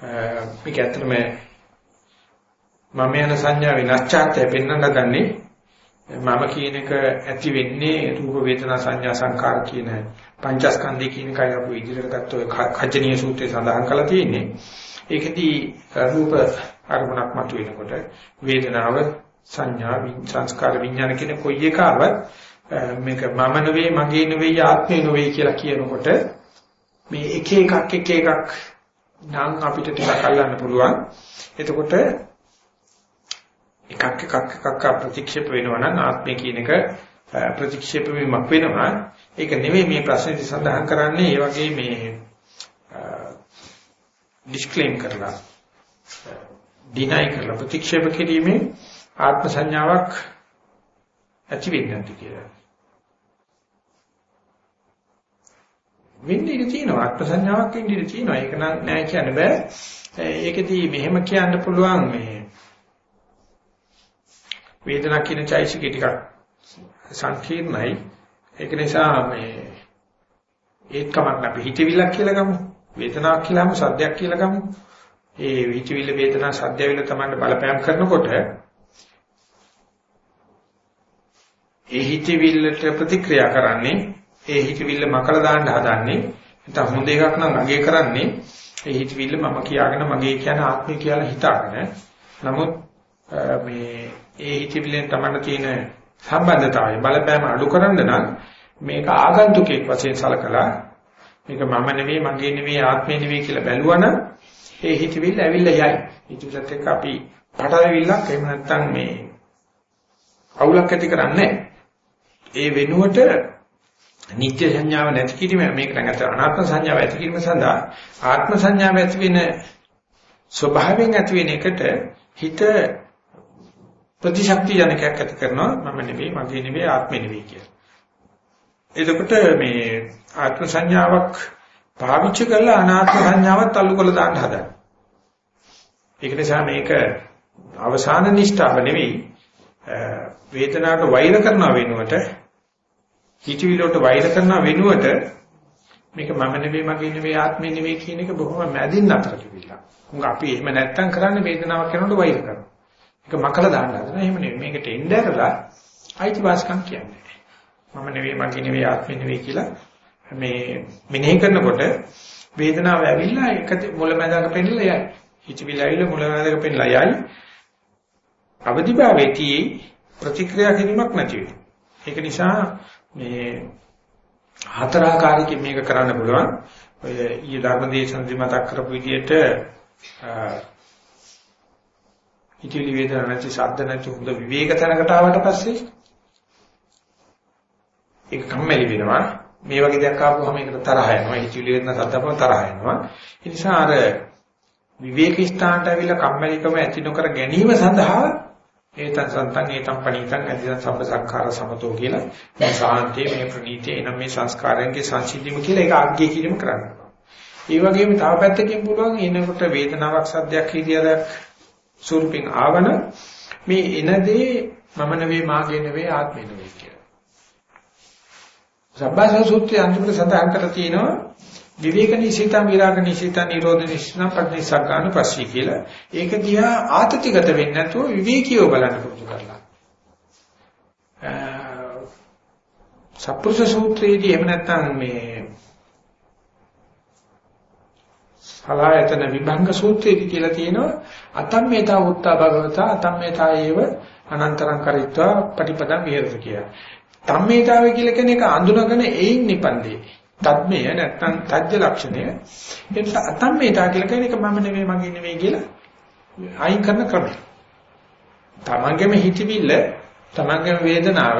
S1: මේක ඇත්තටම මම යන සංඥාවේ නැච්ඡාත්ය පෙන්වන්න ගන්නේ මම කියන එක ඇති වෙන්නේ රූප වේදනා සංඥා සංකාර කියන පංචස්කන්ධය කියන එකයි අපි ඉදිරියට ගත්ත ඔය කජ්ජනීය සූත්‍රයේ සඳහන් කරලා තියෙන්නේ. ඒකදී රූප අරමුණක් මතුවෙනකොට වේදනාව සංඥා සංස්කාර විඥාන කියන කොයි එකවත් මේක මම නෙවෙයි මගේ නෙවෙයි ආත්මය නෙවෙයි කියලා කියනකොට මේ එක එකක් එක එකක් නම් අපිට ටිකක් අල්ලන්න පුළුවන්. එතකොට එකක් එකක් එකක් ප්‍රතික්ෂේප වෙනවා නම් ආත්මය කියන එක ප්‍රතික්ෂේප වීමක් වෙනවා. ඒක නෙවෙයි මේ ප්‍රශ්නේදී සඳහන් කරන්නේ ඒ වගේ මේ ඩිස්ක්ලේම් කරලා ඩිනයි කරලා ප්‍රතික්ෂේප කිරීමේ ආත්ම සංඥාවක් ඇති වෙන්නේ නැති කියලා. වෙන්නේ ඉඳී තියෙනවා ආත්ම සංඥාවක් ඉඳී ඉඳී තියෙනවා. ඒක නම් නෑ කියන්න බෑ. ඒකෙදී මෙහෙම කියන්න පුළුවන් මේ වේදනා කියන චෛසිකේ ටිකක් සංකීර්ණයි. ඒක නිසා මේ ඒත් කමක් නැපි හිතවිල්ලක් කියලා ගමු. වේදනාවක් කියලාම සද්දයක් කියලා ගමු. ඒ හිතවිල්ල වේදනා සද්ද වේල තමයි බලපෑම් කරනකොට ඒ හිතවිල්ලට ප්‍රතික්‍රියා කරන්නේ ඒ හිතවිල්ල මකල දාන්න හදන්නේ. නැත්නම් හොඳ එකක් නම් අගය කරන්නේ. ඒ හිතවිල්ල මම කියාගෙන මගේ කියන ආත්මය කියලා හිතාගෙන. නමුත් මේ ඒ හිතවිල්ලෙන් තමයි තියෙන සම්බන්ධතාවය බලපෑම අඩු කරන්න නම් මේක ආගන්තුකෙක් වශයෙන් සලකලා මේක මම නෙවෙයි මගේ නෙවෙයි ආත්මය නෙවෙයි කියලා බැලුවනම් ඒ හිතවිල්ල ඇවිල්ලා යයි. හිතවිල්ලත් එක්ක අපි පටලවිල්ලක් එහෙම නැත්නම් මේ අවුලක් ඇති කරන්නේ ඒ වෙනුවට නිත්‍ය සංඥාව නැති කිරීම මේක නැගත අනාත්ම සංඥාව ඇති කිරීම සඳහා ආත්ම සංඥාව ඇති වෙන ස්වභාවයෙන් ඇති වෙන එකට හිත ප්‍රතිශක්ති ජනකයක් ඇති කරනවා මම නෙවෙයි මගේ නෙවෙයි ආත්මෙ නෙවෙයි කියලා. එතකොට මේ ආත්ම සංඥාවක් පාවිච්චි කරලා අනාත්ම සංඥාවත් අල්ලු කරලා දාන්න හදනවා. ඒක නිසා මේක අවසාන නිෂ්ඨාව නෙවෙයි වේදනාවට වෛර කරන වෙනුවට හිතවිලට වෛර කරන වෙනුවට මේක මම නෙවෙයි මගේ නෙවෙයි ආත්මෙ නෙවෙයි කියන එක බොහොම මැදින් අතර කිවිලා. උංග අපි එහෙම නැත්තම් කරන්නේ වේදනාවක් කරනකොට වෛර කරනවා. ඒක මකලා දාන්න හදනවා. එහෙම නෙවෙයි. මේකට එන්න ඇරලා අයිතිවාසිකම් කියන්නේ. මම නෙවෙයි මගේ නෙවෙයි ආත්මෙ නෙවෙයි කියලා මේ මෙනෙහි කරනකොට වේදනාව ඇවිල්ලා එක මුලැමැදක පෙන්නලා යයි. හිතවිල්ල ඇවිල්ලා මුලැමැදක පෙන්නලා යයි. අවදිභාවයේදී ප්‍රතික්‍රියා කිරීමක් නැති වෙනවා. ඒක නිසා මේ හතර ආකාරයකින් මේක කරන්න පුළුවන්. ඔය ඊයේ ධර්මදේශනදී මතක් කරපු විදිහට හිතවිලි වේදනා නැති ශබ්ද නැති හොඳ විවේක තැනකට ආවට පස්සේ ඒක කම්මැලි වෙනවා. මේ වගේ දෙයක් ආපුවම ඒකට තරහ යනවා. හිතවිලි වෙන සද්දපම තරහ යනවා. ඒ නිසා අර විවේක ස්ථානට ඇවිල්ලා කම්මැලිකම ඇති නොකර ගැනීම සඳහා ඒතං සන්තං ඒතං පණීතං අධිසං සම්ප සංඛාර සමතෝ කියලා මේ සාන්තිය මේ ප්‍රණීතිය එනම් මේ සංස්කාරයන්ගේ සංසිද්ධියම කියලා ඒක ආග්ගේ කිරීම කරනවා. ඒ වගේම තව පැත්තකින් පුළුවන් එනකොට වේදනාවක් සද්දයක් හිතියදක් ස්වරූපෙන් ආවන මේ එනදී මම නෙවෙයි මාගේ නෙවෙයි ආත්මෙ නෙවෙයි කියලා. සබ්බාස සූත්‍රයේ අන්තිමට සඳහන් කරලා තියෙනවා විවේක නිසිතං විරාග නිසිතං නිරෝධ නිසිතං පටිසග්ගාන පස්සී කියලා. ඒක දිහා ආතතිගත වෙන්නේ නැතුව විවේකීව බලන්න පුරුදු කරලා. සප්පුරුෂ සූත්‍රයේදී එහෙම නැත්නම් මේ සලායතන විභංග සූත්‍රයේදී කියලා තියෙනවා අතම්මේතා උත්තා භගවතා අතම්මේතා ඒව අනන්තරං කරිත්වා පටිපදං විහෙරති කියලා. තම්මේතාවය කියලා කියන එක අඳුනගෙන එයින් නිපන්දේ. තත්මය නැත්නම් තජ්ජ ලක්ෂණය. ඒක අතම්මේතා කියලා කියන එක මම නෙවෙයි මගේ නෙවෙයි කියලා අයින් කරන ක්‍රමය. තමන්ගේම හිතවිල්ල, තමන්ගේම වේදනාව,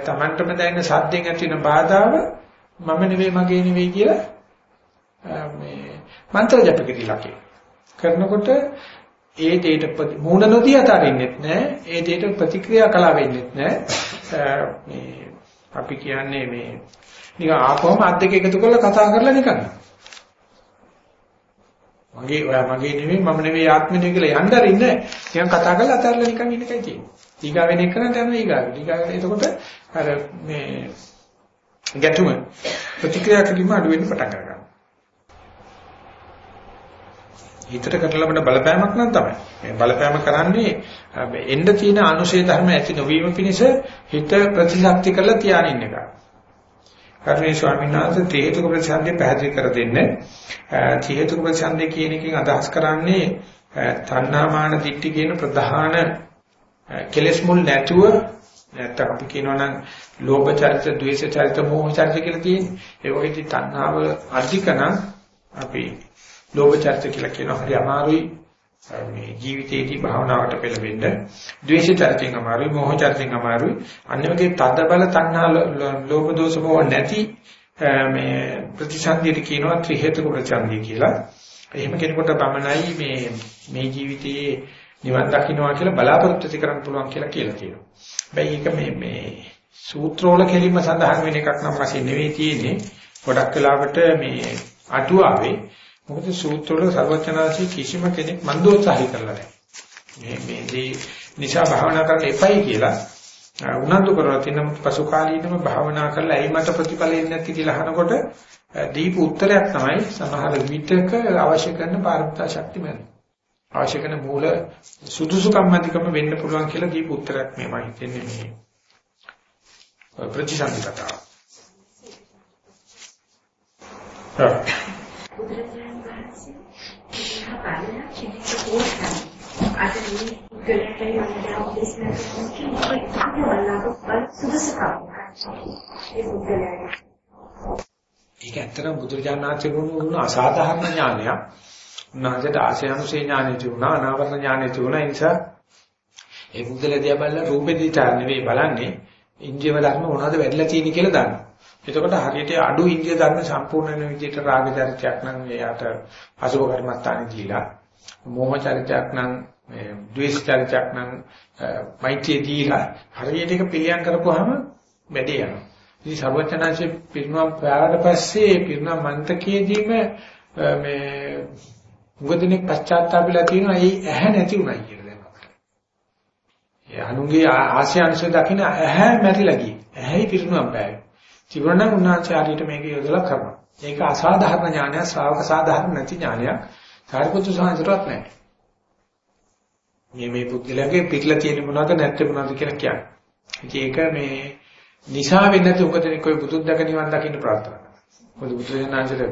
S1: තමන්ටම දැනෙන සද්දෙන් ඇති වෙන බාධාව මම නෙවෙයි මගේ නෙවෙයි කියලා මේ මන්ත්‍ර ජප කිරීලා කරනකොට ඒ දෙයට මූණ නොදී අතාරින්නෙත් නෑ ඒ දෙයට ප්‍රතික්‍රියා කළා වෙන්නෙත් නෑ මේ අපි කියන්නේ මේ නිකන් ආපුවම අත් දෙක එකතු කරලා කතා කරලා නිකන්. මගේ ඔයා මගේ නෙමෙයි මම නෙවෙයි ආත්මෙ නෙවෙයි කියලා යන්න අරින්නේ නිකන් කතා කරලා අතාරලා නිකන් ඉන්න එකයි තියෙන්නේ. ඊගා වෙන එක කරන්ට යනවා ඊගා ඊගා එතකොට අර මේ ගැටුම ප්‍රතික්‍රියා කිරීම අඩු වෙන්න පටන් ගන්නවා. හිතට කරන ලබන බලපෑමක් නම් තමයි. මේ බලපෑම කරන්නේ එන්න තියෙන අනුශේ ධර්ම ඇති නොවීම පිණිස හිත ප්‍රතිශක්ති කරලා තියානින්න එක. කර්ණේ ස්වාමීන් වහන්සේ තේතුක ප්‍රතිසන්දේ පැහැදිලි කර දෙන්නේ. තේතුක ප්‍රතිසන්දේ කියන එකෙන් අදහස් කරන්නේ තණ්හාමාන දිට්ඨි කියන ප්‍රධාන කෙලෙස් මුල් නැතුව නැත්නම් අපි කියනවා නම් ලෝභ චරිත, ද්වේෂ චරිත, මෝහ චරිත කියලා තියෙන්නේ. ඒ වගේදී තණ්හාව අධික නම් අපි ලෝභ චරිත කියලා කියනවා හරි අමාරුයි මේ ජීවිතයේදී භාවනාවට පෙළඹෙන්න ද්වේෂ චරිතෙන් අමාරුයි මෝහ චරිතෙන් අමාරුයි අන්න වගේ තද බල තණ්හා ලෝභ දෝෂ මොහ නැති මේ ප්‍රතිසන්දියට කියනවා ත්‍රි හේතුක ප්‍රතිසන්දිය කියලා එහෙම කෙනෙකුට බමනයි මේ මේ ජීවිතයේ නිවන් දකින්නවා කියලා බලාපොරොත්තු කරන්න පුළුවන් කියලා කියලා තියෙනවා. හැබැයි ඒක මේ මේ සූත්‍රවල කෙලින්ම සඳහන් වෙන එකක් නම් වශයෙන් නෙවෙයි තියෙන්නේ. ගොඩක් වෙලාවට මේ අටුවාවේ මොකද සූත්‍රවල සර්වචනාසී කිසිම කෙනෙක් මන්දෝත්සාහය කරලා නැහැ. මේ මේ දී නිසා භාවනා කරන්න එපයි කියලා උනන්දු කරලා තිනම් පසු කාලීනම භාවනා කරලා ඇයි මට ප්‍රතිඵල එන්නේ නැති කියලා අහනකොට දීප උත්තරයක් තමයි සමහර විටක අවශ්‍ය කරන පාරමිතා ශක්තිය මත. අවශ්‍ය කරන මූල සුදුසුකම් අධිකම වෙන්න පුළුවන් කියලා දීප උත්තරයක් මේවා හිතෙන්නේ මේ ප්‍රතිසන්දි කතාව.
S3: බුදුරජාණන් වහන්සේ බලන කෙනෙකුට අද මේ ගලට යනවා බිස්නස් එකේ බලනකොට බල සුදුසුකම් ඒ බුද්ධලයාගේ
S1: ඒක ඇත්තටම බුදුරජාණන්සේ වුණු අසාධාරණ ඥානයක්. උන්වහන්සේට ආශයනුසේ ඥානෙ තිබුණා, අනාවරණ ඥානෙ තිබුණා. ඒ නිසා ඒ බුද්ධල දිහා බලලා රූපේ දිහා නෙවෙයි බලන්නේ ඉන්ද්‍රිය ධර්ම මොනවද වැඩිලා තියෙන්නේ කියලා දන්නවා. එතකොට හරියට අඩු ඉන්ද්‍රිය ධර්ම සම්පූර්ණ වෙන විදිහට රාග චරිතයක් නම් එයාට අසුභ කර්මස්ථානෙ දීලා මෝහ චරිතයක් නම් මේ ද්වේෂ චරිතයක් නම් මෛත්‍රිය දීලා හරියට ඒක පිළියම් කරපුවාම වැඩේ යනවා. ඉතින් සර්වචනාංශේ පිරිනුවම් පාරට පස්සේ පිරිනුවම් මන්තකයේදීම මේ මුගදිනෙක් පශ්චාත්තාපිලා තියෙනවා ඒ ඇහැ නැති උනායි කියලා දැන් අපිට. ඒ අනුගේ ආශ්‍රයංශ දකින්න ඇහැ මැරිලා ගියේ. ඇහැයි පිරිනුවම් පෑවේ. තිබුණා නම් උන්වහන්සේ හරියට මේක යොදලා කරනවා. ඒක අසාධාරණ ඥානයක්, ශ්‍රාවක සාධාරණ නැති ඥානයක්. සාරිපුත්‍ර සාන්තරවත් නැහැ. මේ මේ පුද්ගලයාගේ පිටලා තියෙන මොනවද නැත්te මොනවද කියලා කියන්නේ. ඉතින් ඒක මේ නිසා වෙන්නේ නැති උගදෙනෙක් ඔය බුදුන් දැක නිවන් දකින්න ප්‍රාර්ථනා කරනවා. මොකද බුදුරජාණන්සේ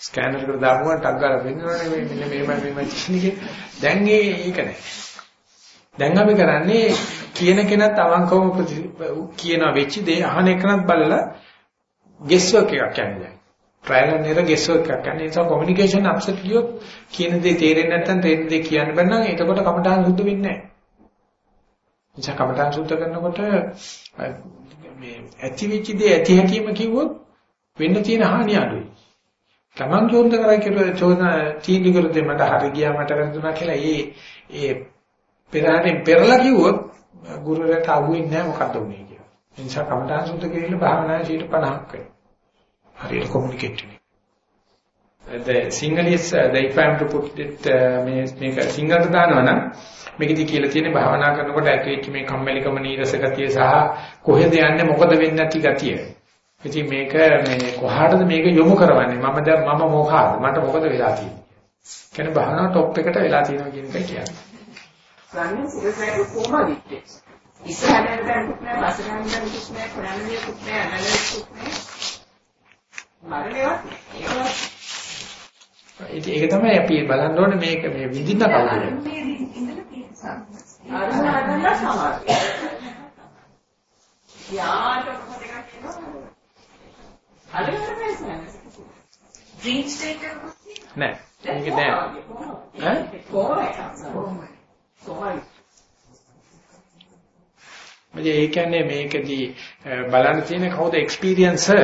S1: ස්කෑනර් එකට දාපුවම ටක් ගාලා පෙන්නනනේ මේ මෙන්න මේමයි මේමයි කියන්නේ. දැන් ඒක නැහැ. දැන් අපි කරන්නේ කියන කෙනත් අවංකවම කියන වෙච්ච දේ අහන එකනත් බලලා ගෙස් වර්ක් එකක් කියන්නේ. Trial and error guess work එකක් කියන්නේ. ඒ නිසා කොමියුනිකේෂන් අප්සෙට් ගියොත් කියන දේ තේරෙන්නේ නැත්නම් තේරෙන දේ කියන්න බැන්න නම් එතකොට කමටහන් සුද්ධ වෙන්නේ නැහැ. නිසා කමටහන් සුද්ධ කරනකොට මේ ඇති වෙච්ච දේ ඇති හැකීම කිව්වොත් වෙන්න තියෙන හානිය අඩුයි. Taman චෝදන කරා කියලා චෝදන තීන්දුව කර දෙන්න මට හරි ගියා මට වැරදුනා කියලා ඒ ඒ පෙරහරින් පෙරලා කිව්වොත් ගුරුවරයාට අහුවෙන්නේ නැහැ මොකද්ද උනේ කියලා. ඒ නිසා කමඨාන් සුද්ධ කිරීම භාවනාවේ 50ක් වෙනවා. හරියට කොමියුනිකේට් වෙන්නේ. the single is uh, the if I am to put it uh, මේක සිංහලට දානවා නම් මේකදී කියලා තියෙන්නේ භාවනා කරනකොට ඇතිවෙච්ච මේ කම්මැලිකම නීරස ගතිය සහ කොහෙද යන්නේ මොකද වෙන්නේ නැති ගතිය. ඉතින් මේක මේ කොහාටද මේක යොමු කරවන්නේ මම දැන් මම මොකාද මට මොකද වෙලා තියෙන්නේ. කියන්නේ භාවනා টොප් එකට වෙලා තියෙනවා කියන එක කියන්නේ.
S4: ගන්න සිරසයට කොහොමද ඉස්සරහට ගන්නත් නෑ පස්සට ගන්නත් නෑ කරන්නේකුත් නෑ අනලයිස්කුත් නෑ. මරණයවත්
S1: ඒකවත් ඒක තමයි අපි බලන්න ඕනේ මේක මේ විඳින්න
S4: අරගෙන අරගෙන සමාධිය. යාට කොහොමද කියනවා? අරගෙන ප්‍රශ්න. ස්ටේට් එක
S1: නෑ. මේක නෑ. ඈ?
S4: කොහොමද? කොහොමද?
S1: මම ඒ කියන්නේ මේකදී බලන්න තියෙන කවුද එක්ස්පීරියන්සර්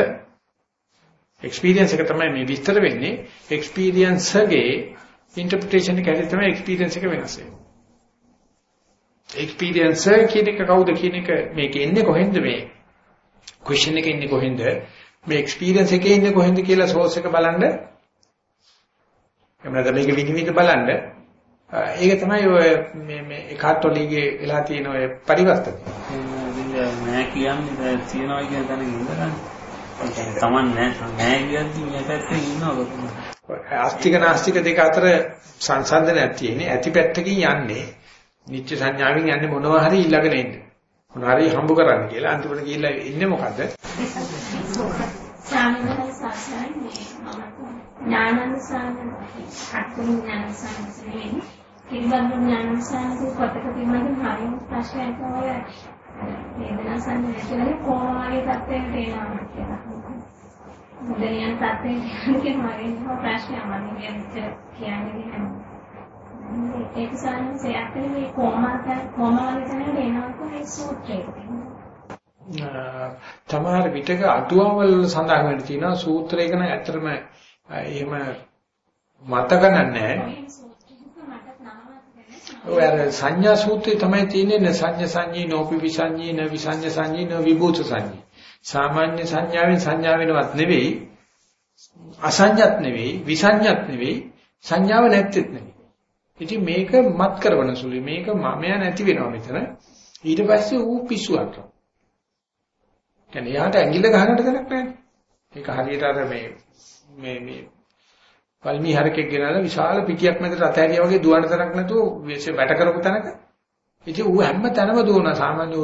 S1: එක්ස්පීරියන්ස් එක තමයි මේ විස්තර වෙන්නේ. එක්ස්පීරියන්සර්ගේ ඉන්ටර්ප්‍රිටේෂන් එක හැටි තමයි එක්ස්පීරියන්ස් එක වෙනස් වෙන්නේ. එක්ස්පීරියන්සර් කියන එක කවුද කියන එක මේක එන්නේ කොහෙන්ද මේ? ක්වෙස්චන් එක එන්නේ කොහෙන්ද? මේ එක්ස්පීරියන්ස් එකේ ඉන්නේ කොහෙන්ද කියලා සෝස් එක බලන්න. එහෙම නැත්නම් මේක විනිවිද බලන්න. ඒක තමයි ඔය මේ මේ එකාටොලිගේ වෙලා තියෙන ඔය පරිවර්තන.
S5: නෑ කියන්නේ තියනවා කියන තැන ඉඳලා. තමන් නෑ නෑ කියන්නේ මේ පැත්තේ ඉන්නවා.
S1: ආස්තික නාස්තික දෙක අතර සංසන්දනයක් තියෙන්නේ. ඇති පැත්තකින් යන්නේ. නිත්‍ය සංඥාවෙන් යන්නේ මොනවා හරි ඊළඟට එන්නේ. මොනවා හරි හම්බ කරන්න කියලා අන්තිමට ගිහිල්ලා ඉන්නේ මොකද?
S3: සාමාන්‍ය සාසනයේ මම ඥානන්ද සාමන අත්තුන් ඥාන සාමසනේ කිරිබඳු ඥාන සාමසේ පොතක තිබුණාද හරියම ප්‍රශ්නයක් තමයි වේදනා සංඥා කොහොමගේ තත්ත්වයකට එනවා කියලා. මුදලියන් තත්ත්වයකට කියන්නේ ප්‍රශ්නයක් මම කියන්නේ කියන්නේ ඒක සාමාන්‍යයෙන් ඇත්තටම මේ කොමාත කොමාවගේ තැනට එනවා මේ සූත්‍රයේ.
S1: තමාර විතක අටුවවල සඳහන් වෙන්න තියෙනවා සූත්‍රයක නම් ඇත්තටම එහෙම මතක නැහැ. ඔය අර සංඥා සූත්‍රය තමයි තියෙන්නේ න සංඥා සංඤී නෝපි විසංඤී න විසංඥා සංඤී න විභූත සංඤී. සාමාන්‍ය සංඥාවෙන් සංඥා වෙනවත් නෙවෙයි අසංඥත් නෙවෙයි විසංඥත් නෙවෙයි සංඥාව නැත්තේත් නෙවෙයි. ඉතින් මේක මත් කරවන සුළුයි මේක මමයා නැති වෙනවා මෙතන. ඊට පස්සේ ඌ පිස්සුවක්. කියන්නේ යාට ඇඟිල්ල ගහන්නට දෙයක් නැහැ. ඒක හරියට අර මේ මේ මේ පල්මි හරකෙක් ගෙනලා විශාල පිටියක් මැදට අතහැරියා වගේ දුවන තරක් නැතුව වැට කරපු තැනක. ඉතින් ඌ හැම තැනම දුවනවා සාමාන්‍ය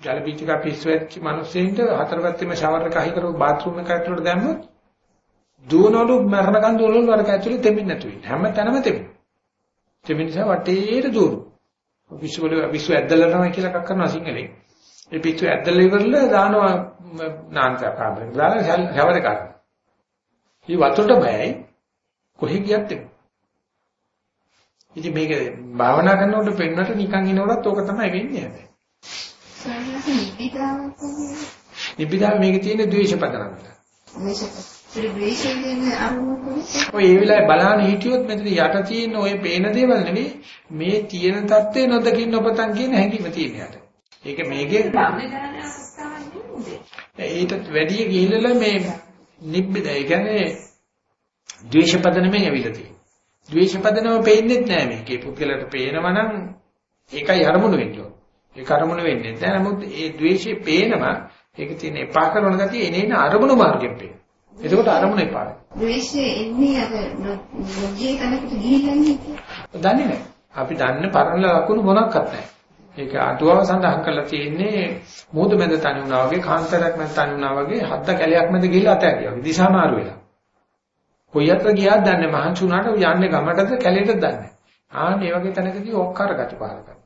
S1: ජල පිටික පිස්සු වෙච්ච මිනිස්සෙන්ට හතර පැත්තෙම ෂවර් එක අහි කරපු බාත් รู ම් එක ඇතුළට දැම්මොත් දුවනවලු මරණකන් දුවනවලු අර ඇතුළේ තෙමින් නැතු වෙන්නේ. හැම තැනම තෙමින්. තෙමින් නිසා වටේට දුවන විශ්ව වල විශ්ව ඇද්දලනවා කියලා එකක් කරනවා සිංහලෙන්. ඒ පිස්සු ඇද්දලා ඉවරලා දානවා නාන්තකාරයෙන් දාලා ෂවර් එක ගන්න. මේ වතුරට බයයි කොහෙ ගියත් එක්ක. ඉතින් මේක භාවනා කරනකොට පෙන්නට නිකන් ඉනවලත් ඕක තමයි වෙන්නේ හැබැයි. නිබ්බිදාව මේකේ තියෙන ද්වේෂ පදනම.
S2: ද්වේෂයෙන් අරුමුකුනේ.
S1: ඔය ඒ වෙලාවේ බලන්න හිටියොත් මෙතන යට තියෙන ඔය පේන දේවල් නෙවෙයි මේ තියෙන தත්ත්වේ නොදකින් ඔබතන් කියන හැඟීම තියෙන යට. ඒක මේකේ ඊට වැඩි ගිහිල්ලා මේ නිබ්බිද ඒ කියන්නේ ද්වේෂ පදනමෙන් ඇවිල්ලා තියෙනවා. ද්වේෂ පදනම පේන්නේ නැහැ මේකේ පුද්ගලට පේනවා නම් ඒකයි අරමුණු වෙන්නේ. ඒක අරමුණු වෙන්නේ නැහැ. නමුත් ඒ ද්වේෂේ පේනවා ඒක තියෙන එපා කරන ගතිය එනේන අරමුණු මාර්ගෙන් පේනවා. එතකොට අරමුණ එපා.
S2: ද්වේෂය එන්නේ අර නොගිය තැනකට ගිහිල්ලා ඉන්නේ.
S1: දන්නේ නැහැ. අපි දන්නේ පරණ ලකුණු මොනක්වත් නැහැ. ඒක අටුවාව සඳහන් කරලා තියෙන්නේ මෝද මැද තනි වුණා වගේ කාන්තරයක් මැද තනි වුණා වගේ හද්ද කැලයක් මැද ගිහිල්ලා අතහැරියා වගේ දිශා මාරු වෙලා. කොයි අතර ගියාද දන්නේ මහන්සි වුණාට යන්නේ ගමටද කැලේටද දන්නේ. ආන් මේ වගේ තැනකදී ඔක්කාර ගති පහල කරනවා.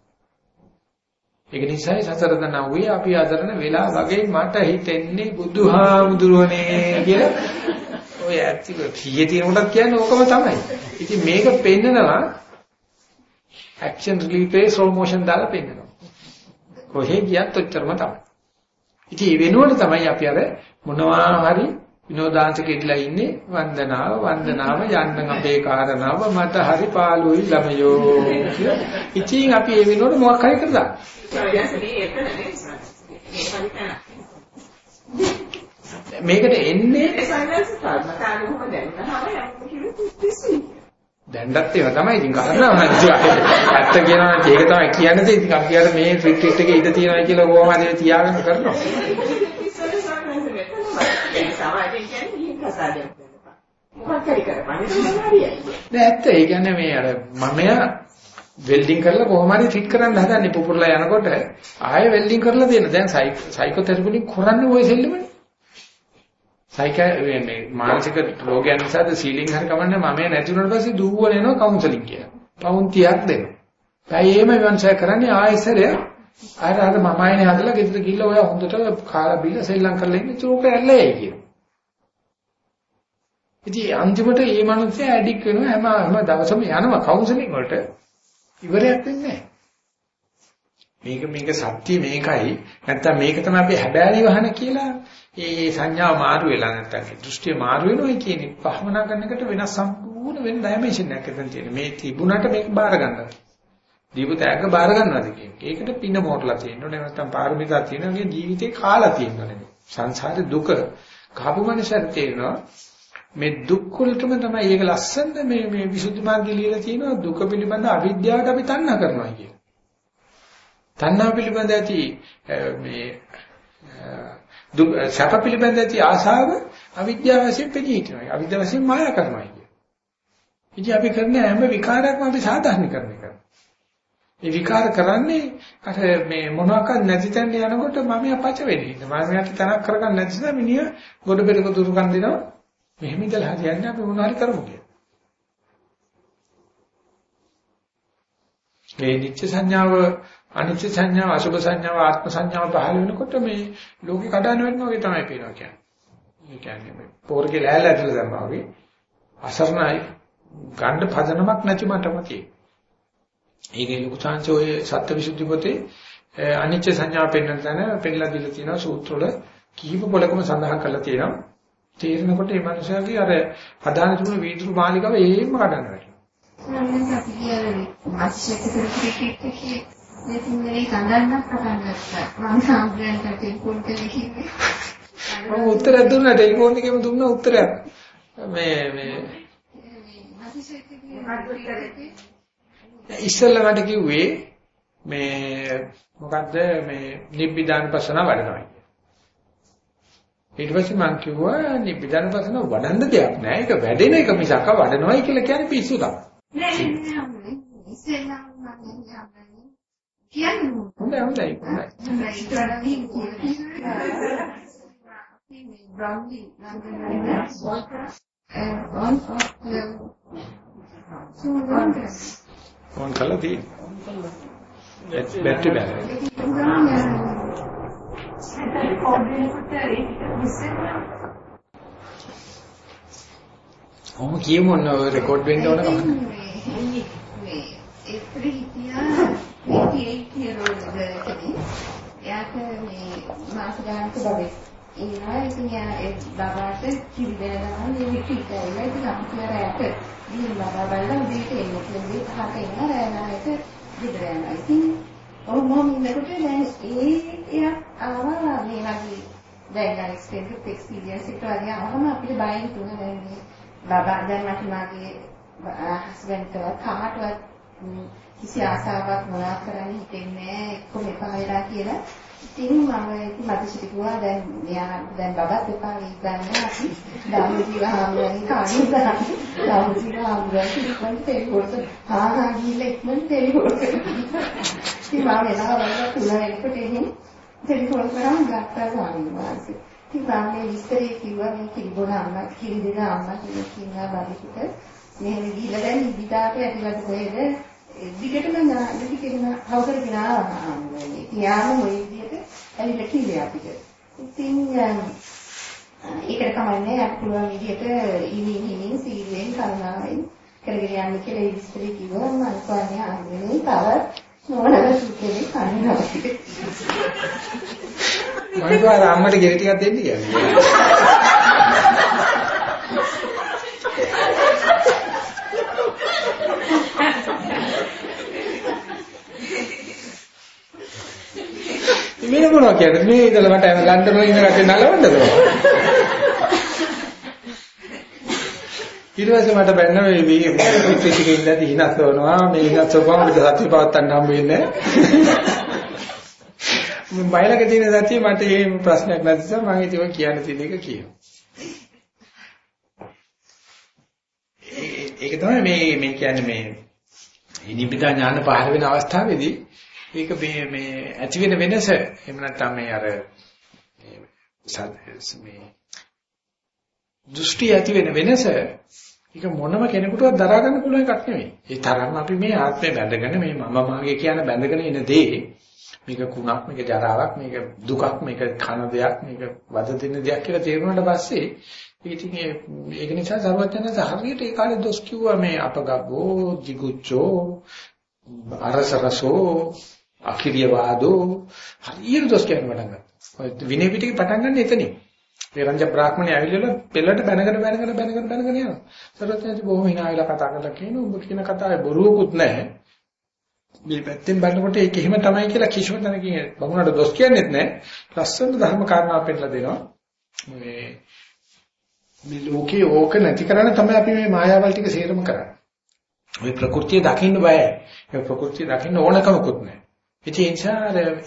S1: ඒක නිසායි සසර දනව්වේ අපි ආදරන වෙලා වගේ මට හිතෙන්නේ බුදුහාමුදුරනේ කියලා ඔය ඇත්ති කීයේ තියෙන කොටත් කියන්නේ ඕකම තමයි. ඉතින් මේක පෙන්නනවා ඇක්ෂන් රිලීපේ ස්ලෝ මොෂන් දාලා පෙන්නනවා. කොහේ ගියත් ඔච්චරම තමයි. ඉතින් ඒ වෙනුවට තමයි අපි අර මොනවා හරි විනෝදාංශක ඉట్లా ඉන්නේ වන්දනාව වන්දනාව යන්න අපේ කාරණාව මට හරි පාළුයි ළමයෝ කියලා. ඉතින් අපි ඒ වෙනුවට මොකක් හරි කරලා. මේකට එන්නේ දැන්ඩත් ඒවා තමයි ඉතින් කරනවා ඇත්ත කියනවා නම් ඒක තමයි කියන්නේ ඉතින් අපි අර මේ රිට්‍රීට් එකේ ඉඳ තියනවා කියලා ප්‍රසාදයක් දෙන්නපා. මොකක් හරි කරපන්. ඒක හරියයි. නෑ ඇත්ත ඒ කියන්නේ මේ අර මමයා වෙල්ඩින් කරලා කොහොම හරි ෆිට කරන්න හදන්නේ පුපුරලා යනකොට ආයෙ වෙල්ඩින් කරලා දෙන්න. දැන් සයිකෝതെරපි කරන්නේ ওই සෙල්ලමනේ. සයික මේ මානසික රෝගයන් නිසාද සීලින් හරි කමන්නේ මමයා නැති වුණාට පස්සේ දුවවල එනවා කවුන්සලින් කියලා. පවුන්තියක් දෙනවා. ඇයි එහෙම විවංශය කරන්නේ ආයෙසරේ අර අර මමයිනේ හදලා ගෙදර ගිහිල්ලා ඔයා හොඳට කාලා බීලා සෙල්ලම් කරලා ඉන්නේ චෝක ඇල්ලේ කියන. ඉතින් අන්තිමට මේ මිනිස්සයා ඇඩික් වෙනවා හැම හැම දවසම යනවා කවුන්සලින් වලට. ඉවරයක් වෙන්නේ නැහැ. මේක මේක සත්‍ය මේකයි. නැත්තම් මේක තමයි අපි හැබෑලි වහන කියලා ඒ සංඥාව මාරු වෙලා නැත්තම් දෘෂ්ටිය මාරු වෙනවා කියන්නේ භවනා කරන එකට වෙනස් සම්පූර්ණ වෙන ඩයිමන්ෂන් එකක් එතන තියෙන මේ තිබුණට මේක බාර ගන්නවා දීපු තෑග්ග බාර ගන්නවාද කියන්නේ ඒකට පින මොටලා තියෙනවා නැත්නම් පාරමිතා තියෙනවා මේ ජීවිතේ කාලා තියෙනවා නෙමෙයි සංසාරේ දුක. කපු මනසට තේරෙනවා මේ දුක් වලටම තමයි ඒක ලස්සන මේ මේ විසුද්ධි මාර්ගය ලියලා තියෙනවා දුක පිළිබඳ අවිද්‍යාවට අපි තණ්හා කරනවා කියන තණ්හා පිළිබඳ ඇති මේ දුක් සැප පිළිබඳ ඇති ආශාව අවිද්‍යාව වශයෙන් පෙනී හිටිනවා. අවිද්‍යාව වශයෙන් මායා කරනවා කියන්නේ. ඉතින් අපි කරන හැම විකාරයක්ම අපි සාධාරණීකරණය කරනවා. මේ විකාර කරන්නේ අර මේ මොනවාක්වත් නැති තැන යනකොට මම අපච වෙන්නේ. මම යට තනක් කරගන්න නැති නිසා මිනිහ ගොඩ පෙරක දුරුකම් දෙනවා. මෙහෙම ඉඳලා හරියන්නේ අපි මොනවා හරි කරමු කියලා. මේ නිත්‍ය සංඥාව අනිත්‍ය සංඥාව, අසුභ සංඥාව, ආත්ම සංඥාව පහළ වෙනකොට මේ ලෝකේ කඩන වෙනවා වගේ තමයි පේනවා කියන්නේ. ඒ කියන්නේ මේ පෝරකේ ලෑල්ල ඇතුළේ දැම්මා වගේ අසරණයි ගන්න පදනමක් නැති මටම තියෙනවා. ඒකේ ලොකු chance ඔය සත්‍යවිසුද්ධි පොතේ අනිත්‍ය සංඥාව පෙන්වන තැන පෙන්නලා දීලා තියෙනවා සූත්‍රවල කීප පොලකම සඳහන් කරලා තියෙනවා. තේරෙනකොට මේ මනුස්සයාගේ අර අදාන තිබුණු වීදුරු මාලිකාව එහෙම කඩන්න වැටෙනවා.
S2: මම අපි කියන්නේ ක්‍රිකට් මේ සිංහලේ කඳන්නක් පටන් ගත්තා. මම සාම්ප්‍රයන්ට ටෙලිෆෝන් කරලා කිව්වේ.
S1: මම උත්තර දුන්නා ටෙලිෆෝන් එකේම දුන්නා උත්තරයක්. මේ මේ ඉස්සෙල්ලා මට කිව්වේ මේ මොකද්ද මේ නිබ්බිදාන පස්සන වඩනවා ඊට පස්සේ මම කිව්වා නිබ්බිදාන පසන වඩන්න දෙයක් නෑ. ඒක වැඩෙන එක මිසක වඩනවයි කියලා කියන්නේ පිස්සු තමයි.
S2: නෑ නෑ ඉස්සෙල්ලා මම යන්නේ කියන්නේ
S1: හොඳයි හොඳයි හොඳයි.
S2: මේ මේ
S1: ෆෝන් කළා තියෙන්නේ. Battery balance. ඔහොම කියමු ඔන්න රෙකෝඩ් වෙන්න ඕන කම.
S2: මේ ඒප්‍රිල් හිටියා 88 year old කෙනෙක්. එයාට මේ මාස ගානක බබෙක් ඉන්නවා. ඉතින් එයා ඒ බබාට කිරි දෙන ගමන් මේ රිට්‍රීට් කරලා ඉතින් අම්මලා රැයට ගිහින් බබා බලලා උදේට එන්න කියලා මේ පහක ඉන්න රැයට ගෙදර යනවා. ඉතින් ඔහු මොම් ඉන්නකොට දැන් ඒ එයා ආවා මේ වගේ. දැන් අර එක්ස්ටෙන්ඩඩ් එක්ස්පීරියන්ස් එකට වගේ ආවම අපිට බයෙන් තුන දැන් මේ බබා දැන් මට මාගේ හස්බන්ඩ්ට කාටවත් කිසි ආසාවක් මොනවා කරන්න හිතෙන්නේ නැහැ. එක්කම එපා වෙලා කියලා. ඉතින් මම ඉතින් මට කිව්වා දැන් මෙයා දැන් බබත් එපා ඉඳන්න අපි දාමුතිල හාමුදුරන්ගේ කාණේ දාන්න. දාමුතිල හාමුදුරන් ඉක්මනට ටෙලිෆෝන් හා හා ගිහලා ඉක්මනට ටෙලිෆෝන් ඉතින් මම එනවා වගේ තුන වෙනකොට එහෙන් ටෙලිෆෝන් කරාම ගත්තා ස්වාමීන් වහන්සේ. ඉතින් මම මේ විස්තරේ කිව්වා මේ කිරිබොන අම්මා කිරි දෙන අම්මා කියලා කියනවා බඩේට. මෙහෙම ගිහිල්ලා දැන් ඉදිරියට ඇතුළට කොහෙද දිගටම නාඩි කියන හවුකර ගිනා ආන්නේ. යාම ওই විදිහට ඇවිල්ලා කිව්වේ අපිට. ඉතින් ඒකට කමන්නේ අපිට පුළුවන් විදිහට ඉනින් ඉනින් සීලෙන් කරුණාවෙන් කරගෙන යන්න කියලා ඒ විස්තරේ කිව්වා මම අනිවාර්යයෙන් ආන්නේ තව මොනවාද සුත්තේ කන්නවා.
S1: මම කිව්වා අම්මට ගෙරි ටිකක් දෙන්න කියලා. මේ මොනවා කියන්නේ මේ ඉඳලා මට ලන්ඩන් වල ඉඳ කටේ නලවන්නද? ඊට පස්සේ මට බැන්න මේ මේ ක්‍රිටිකේ ඉඳලා හිනස් වෙනවා මේ හිනස් වෙපුවම අපිට සත්‍ය පවත්තන්න හම්බ වෙන්නේ මම බයලක තියෙන සත්‍ය මට මේ ප්‍රශ්නයක් නැති නිසා මම ඒක කියන්න තියෙන එක කියනවා. ඒක තමයි මේ මේ කියන්නේ මේ නිබ්බිදා ඥාන පහළ වෙන අවස්ථාවේදී ඒක මේ මේ ඇති වෙන වෙනස එහෙම නැත්නම් මේ අර මේ දෘෂ්ටි ඇති වෙන වෙනස ඒක මොනම කෙනෙකුටවත් දරා ගන්න පුළුවන් එකක් නෙවෙයි. ඒ තරම් අපි මේ ආත්මය බැඳගෙන මේ මම මාගේ කියන බැඳගෙන ඉන දේ මේක කුණක් මේක ජරාවක් මේක දුකක් මේක කන දෙයක් මේක වද දෙන දෙයක් කියලා තේරුණාට පස්සේ ඉතින් ඒක නිසා සර්වඥයන්ස හරියට ඒ කාලේ දොස් කිව්වා මේ අපගබ්බෝ jiguccho අරසරසෝ අඛිරිය වාදෝ හරියට දොස් කියන පටන් ගන්නවා. විනය පිටකේ පටන් ගන්න එතනින්. ඒ රංජ බ්‍රාහ්මණය ඇවිල්ලා පෙළට බැනගෙන බැනගෙන බැනගෙන බැනගෙන යනවා. සරත්නාජි බොහොම hina වෙලා කතා කරලා කියනවා උඹ කියන කතාවේ බොරුවකුත් නැහැ. මේ පැත්තෙන් බලනකොට ඒක එහෙම තමයි කියලා කිසිම තැනකින් බමුණට දොස් කියන්නේත් නැහැ. ලස්සන ධර්ම කාරණා පෙන්නලා දෙනවා. මේ මේ ලෝකේ ඕක නැති කරන්න තමයි අපි මේ මායාවල් ටික සේරම කරන්නේ. ওই ප්‍රകൃතිය දකින්න බයයි. ඒ ප්‍රകൃතිය දකින්න ඕනකමකුත් නැහැ. ඉතින් ඒ නිසා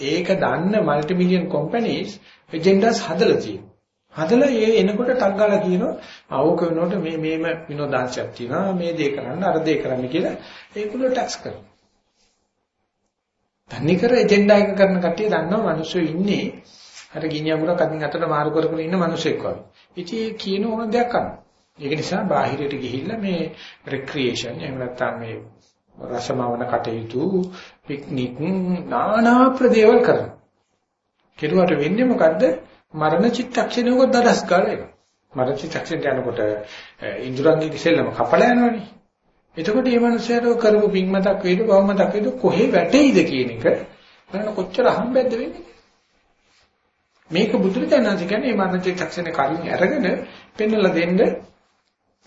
S1: ඒක දන්න মালටි මිලියන් කම්පැනිස් එජෙන්ඩාස් හදලා තියෙනවා. හදලා ඒ එනකොට ටක් ගාලා කියනවා ආවක වෙනකොට මේ මේම විනෝදාංශයක් තියෙනවා මේ දේ කරන්න අර දේ කරන්න කියලා ඒගොල්ලෝ ටැක්ස් කරනවා. තනිකර එජෙන්ඩා එක කරන කට්ටිය දන්නවා මිනිස්සු ඉන්නේ අර ගිනි අඟුරක් අදින් අතට මාරු කරගෙන ඉන්න මිනිසෙක් වගේ. ඉතින් කියන ඕන දෙයක් කරනවා. ඒක නිසා බාහිරයට ගිහිල්ලා මේ රික්‍රියේෂන් එහෙම නැත්නම් මේ රසමවන කටයුතු පික්නික් নানা ප්‍රදේවල් කරනවා. කෙරුවට වෙන්නේ මොකද්ද? මරණ චිත්තක්ෂණයක දඩස් ගාලා එනවා. මරණ චිත්තක්ෂණයට යනකොට ඉන්ද්‍රයන්ගේ ඉස්සෙල්ලම කපලා යනවනේ. එතකොට මේ මනුස්සයාට කරපු පින් මතක් වේද බව මතක් වේද කොහේ වැටෙයිද කියන එක බලන්න කොච්චර හම්බෙද්ද වෙන්නේ. මේක බුදුරජාණන් කියන්නේ මරණ චිත්තක්ෂණේ කලින් අරගෙන පෙන්වලා දෙන්න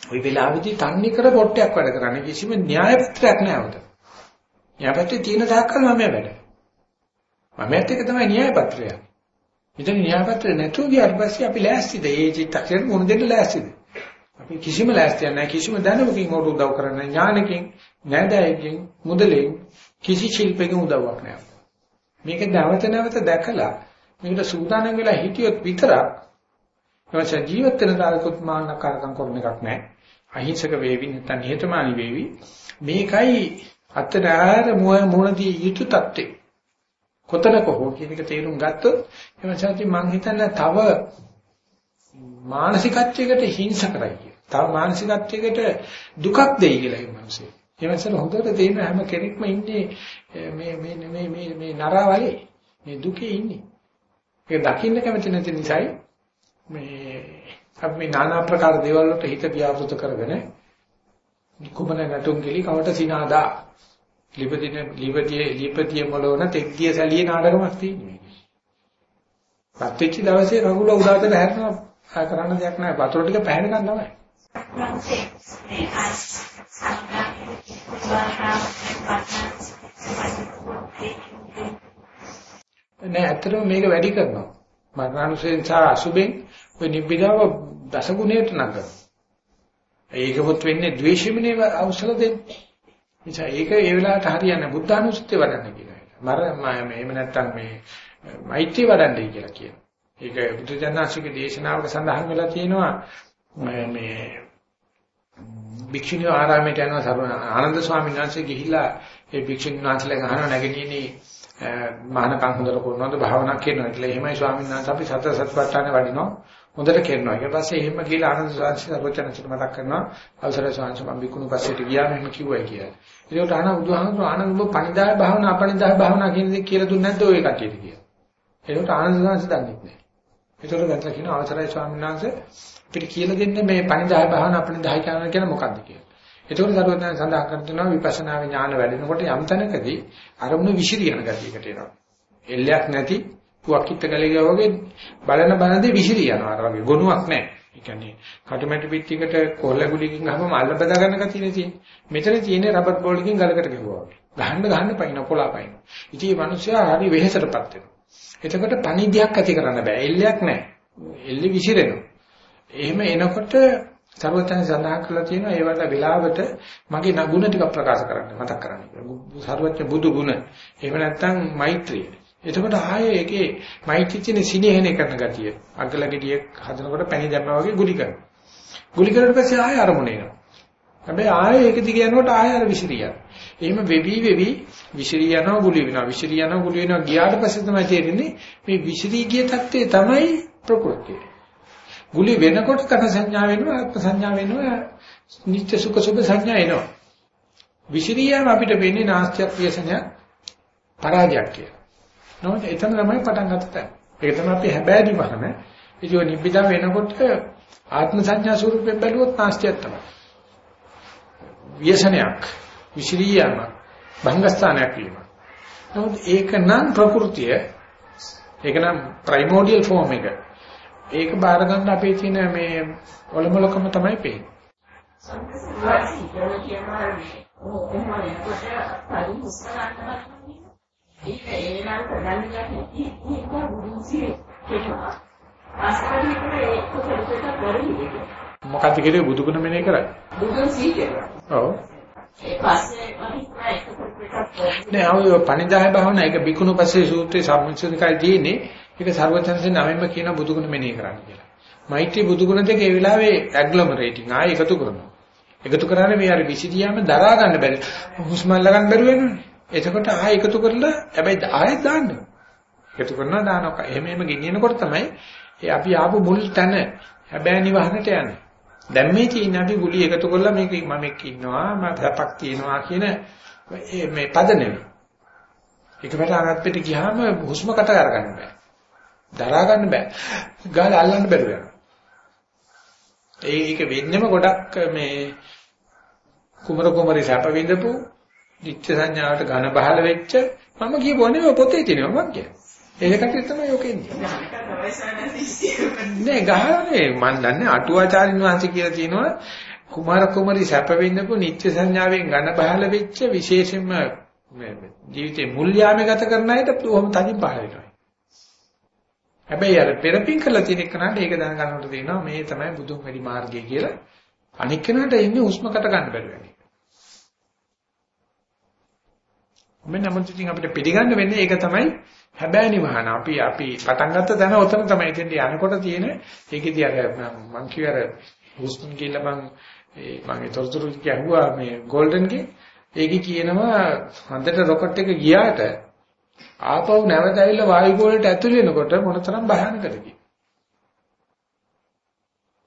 S1: ওই වෙලාවේදී තන්නේ කර පොට්ටයක් වැඩ කරන්නේ කිසිම න්‍යාය පත්‍රයක් නෑ උත. න්‍යාය පත්‍රයේ තියෙන දායකල් මම වැඩ. මම ඇත්ත එක තමයි න්‍යාය පත්‍රය. ඉතින් න්‍යාය පත්‍රය නැතුව ගියාට පස්සේ අපි ලෑස්තිද? ඒ චිත්තක්ෂණය මොන දෙන්න ලෑස්තිද? අපි කිසිම ලෑස්තියක් නැහැ කිසිම දැනුමකින් උඩ උදව් කරන්නේ ඥානකින් නෑදෑයකින් මුදලෙන් කිසි ශිල්පයකින් උදව්වක් නැහැ. මේක නැවත නැවත දැකලා මේකට සූදානම් වෙලා හිටියොත් විතරක් එවස ජීවිත වෙන තාලකුත් මාන්නකාරකම් කරන එකක් නැහැ. අහිංසක වේවි නැත්නම් නිහතමානී වේවි. මේකයි අත්‍යදාර මොනදී යුතු තත්ත්වේ. කොතනක හෝ කියන එක තේරුම් ගත්තොත් එවසන්ති මං හිතන්නේ තව මානසිකත්වයකට හිංස කරයි කිය. තව මානසිකත්වයකට දුකක් දෙයි කියලා ඒ මිනිස්සේ. ඒ මිනිස්සු හොඳට තේරෙන හැම කෙනෙක්ම ඉන්නේ මේ මේ මේ මේ මේ නරාවලේ මේ දුකේ ඉන්නේ. ඒක දකින්න කැමති නැති නිසායි මේ අපි මේ নানা ආකාර දේවල් වලට හිත ව්‍යාපෘත කරගෙන කුමන නටුම් ගිලි කවට සිනාදා ලිපදින ලිපතිය ලිපතිය මොළවන තෙක්තිය සැලියේ නාටකමක් තියෙනවා. පත්‍විච්ච දවසේ කකුල උදාතට හැරෙනවා කරන්න දෙයක් නැහැ. වතුර ටික පැහැරගන්න තමයි. නෑ ඇත්තටම මේක වැඩි කරනවා. මරණානුසයෙන් සහ අසුබෙන් ඔය නිබ්බිදාව දසගුණයට නගනවා. ඒකවත් වෙන්නේ ද්වේෂෙමනේ අවසල දෙන්නේ. නිසා ඒක ඒ වෙලාවට හරියන්නේ බුද්ධානුස්සතිය වඩන්න කියලා. මර එහෙම නැත්තම් මේ මෛත්‍රී වඩන්නයි කියලා කියනවා. ඒක බුදුජානනාංශික දේශනාවක සඳහන් වෙලා තියෙනවා මේ භික්ෂුණී ආරාමයට යනවා සර්ව ආනන්ද ස්වාමීන් වහන්සේ ගිහිල්ලා ඒ භික්ෂුණී වහන්සේලා ගහනවා නැගෙනියනි මහානකම් හොඳට කරනවද භාවනා කරනවා කියලා. එහෙමයි ස්වාමීන් වහන්සේ අපි සතර සතිපට්ඨාන වඩිනවා. හොඳට කරනවා. ඊට පස්සේ එහෙම ගිහලා ආනන්ද ස්වාමීන් වහන්සේ සර්වචනචිත මතක් කරනවා. අවසරයි ස්වාමීන් වහන්සේ මම භික්ෂුණී පස්සේට ගියාම එහෙම කිව්වයි කියලා. ඒකට අහන බුදුහාමුදුරුවෝ ආනන්ද ඔබ පණිදාය භාවනා අපණිදාය භාවනා කියන දේ කියලා දුන්නේ නැද්ද ඔය කටියට කියලා. ඒකට ආනන්ද ස්වාමීන් වහන්සේ දන්නේ නැහැ. ඒතකොට ගැටලා කියන අවසරයි ස්වාමීන් වහන්සේ අපිට කියලා දෙන්න මේ පණිදාය භාවනා අපණිදාය කියන කියන මොකක්ද කියලා. ඒතකොට සරුවෙන් සඳහන් කරනවා විපස්සනා ඥාන වැඩෙනකොට යම් තැනකදී අරමුණු විසිරියන ගතියකට එනවා. එල්ලයක් නැති පුවක්කිට ගලේ වගේ බලන බලනදී විසිරිය යනවා. අර වගේ ගොනුවක් නැහැ. ඒ කියන්නේ කටුමැටි පිටියකට කොල්ලගුලියකින් ගහපම අල්ල බදා ගන්න කතියනේ තියෙන්නේ. මෙතන තියෙන්නේ රබර් බෝලකින් ගලකට ගහුවා වගේ. ගහන්න ගහන්න පයින් පොලා පයින්. ඉතින් මේ මිනිස්සයා හරි වෙහෙසටපත් වෙනවා. එතකොට පණිවිඩයක් ඇති කරන්න බෑ. එල්ලයක් නැහැ. එල්ලි විසිරෙනවා. එහෙම එනකොට සර්වතන සඳහන් කරලා තියෙනවා ඒ වගේ වෙලාවට මගේ නගුණ ටික ප්‍රකාශ කරන්න මතක් කරන්න. සර්වඥ බුදු ගුණ. එහෙම නැත්නම් මෛත්‍රිය. එතකොට ආයේ ඒකේ මෛත්‍රී කියන සිනේහන කරන ගතිය. අගලගෙඩියක් හදනකොට පැණි දැම්මා වගේ ගුලි කරනවා. ගුලි කරලා පස්සේ ආයේ අරමුණ එනවා. හැබැයි ආයේ ඒක දිගේ යනකොට ආයේ අර විසිරිය. එහෙම වෙවි වෙවි විසිරිය යනවා ගුලි වෙනවා. විසිරිය යනවා ගුලි වෙනවා ගියාට පස්සේ තමයි තේරෙන්නේ මේ විසිරී ගිය தත්ත්වය තමයි ප්‍රകൃතිය. ගුලි වෙනකොට කන සංඥා වෙනවා ආත්ම සංඥා වෙනවා නිත්‍ය සුඛ සුභ සංඥා එනවා. විසිරියම අපිට වෙන්නේ නාස්තියක් ව්‍යසනයක් පරාජයක් කියලා. නමුත් එතන තමයි පටන් ගත්තේ. ඒක තමයි අපි හැබෑදි වහන. ඒක නිබ්බිදා වෙනකොට ආත්ම සංඥා ස්වරූපයෙන් බැලුවොත් නාස්තියක් තමයි. ව්‍යසනයක් විසිරියම භංගස්ථානයක් වීම. නමුත් ඒක නම් ප්‍රകൃතිය ඒක නම් ප්‍රයිමෝඩියල් ෆෝම් එක. ඒක බාර ගන්න අපේ තියෙන මේ ඔලමුලකම තමයි පේන්නේ.
S4: සංකල්ප කියනවා ඕ එහෙම එනකොට පරිමුස්සලන්න ඒක ඒ නම් කරන්නේ ඒක බුදුසියේ කියනවා. අස්කරිකට ඒක පෙරට කරන්නේ.
S1: මොකක්ද කියලා බුදුගුණ මෙනේ කරන්නේ.
S4: බුදුසිය කියනවා.
S1: ඔව්.
S4: ඒ පස්සේ අනිත් එක පෙරට
S1: නෑ ඔය පණිදාය භාවනා ඒක බිකුණු පස්සේ සූත්‍රයේ සම්මුතිකයි තියෙන්නේ. ඒක සර්වචන්සේ නවෙන්ම කියන බුදුගුණ මෙනේ කරන්න කියලා. මෛත්‍රී බුදුගුණ දෙක ඒ වෙලාවේ ඇග්ලොමරේටින් ආයෙ එකතු කරනවා. එකතු කරානේ මේ අර විසිරියාම දරා ගන්න බැරි. හුස්ම අල්ල ගන්න බැරුව වෙනවනේ. එතකොට ආයෙ එකතු කරලා හැබැයි ආයෙත් දාන්න. එකතු කරනවා දානවා. එහෙම එහෙම ගෙනියනකොට තමයි ඒ අපි ආපු මුල් තැන හැබැයි නිවහනට යන්නේ. දැන් මේ තියෙන අපි ගුලි එකතු කරලා මේක මම එක්ක ඉන්නවා මම සැපක් තියෙනවා කියන මේ පද නෙවෙයි. එකකට අරත් පිට ගියාම හුස්ම කට අරගන්න බෑ. දරා ගන්න බෑ. ගාල අල්ලන්න බැරුව යනවා. ඒක වෙන්නෙම ගොඩක් මේ කුමර කුමරි සැප විඳපු නිත්‍ය සංඥාවට ඝන බහල වෙච්ච මම කියපුවා නෙවෙයි පොතේ තියෙනවා මම කියන්නේ. ඒකට තමයි ඔක එන්නේ. නෑ ගහන්නේ මන් දන්නේ අටුවාචාරින් වහන්සේ කියලා තියෙනවා කුමාර කුමරි සැප විඳපු නිත්‍ය සංඥාවෙන් ඝන බහල වෙච්ච විශේෂයෙන්ම ජීවිතේ මුල් යාමේ ගත කරන අයට කොහොම තදින් පහල වෙනවා. හැබැයි අර පෙරපින් කරලා තියෙන කෙනාට ඒක දැනගන්නට තියෙනවා මේ තමයි බුදුන් වැඩි මාර්ගය කියලා. අනික් කෙනාට ඉන්නේ උස්මකට ගන්න බැරුව මම නමුත් ඉතින් අපිට පිළිගන්න වෙන්නේ ඒක තමයි හැබැයි නිවහන. අපි අපි පටන් ගත්ත තැන ඔතන තමයි ඉතින් යනකොට තියෙන ඒකෙදී අර මම කිව්ව අර හුස්ම කියලා මම ඒ මම ඒතරතුරු කියුවා මේ ගෝල්ඩන්ගේ ඒකේ කියනවා හඳට රොකට් එක ගියාට ආපහු නැවත ඇවිල්ලා වායු ගෝලයට ඇතුල් වෙනකොට මොනතරම් භයානකද කියලා.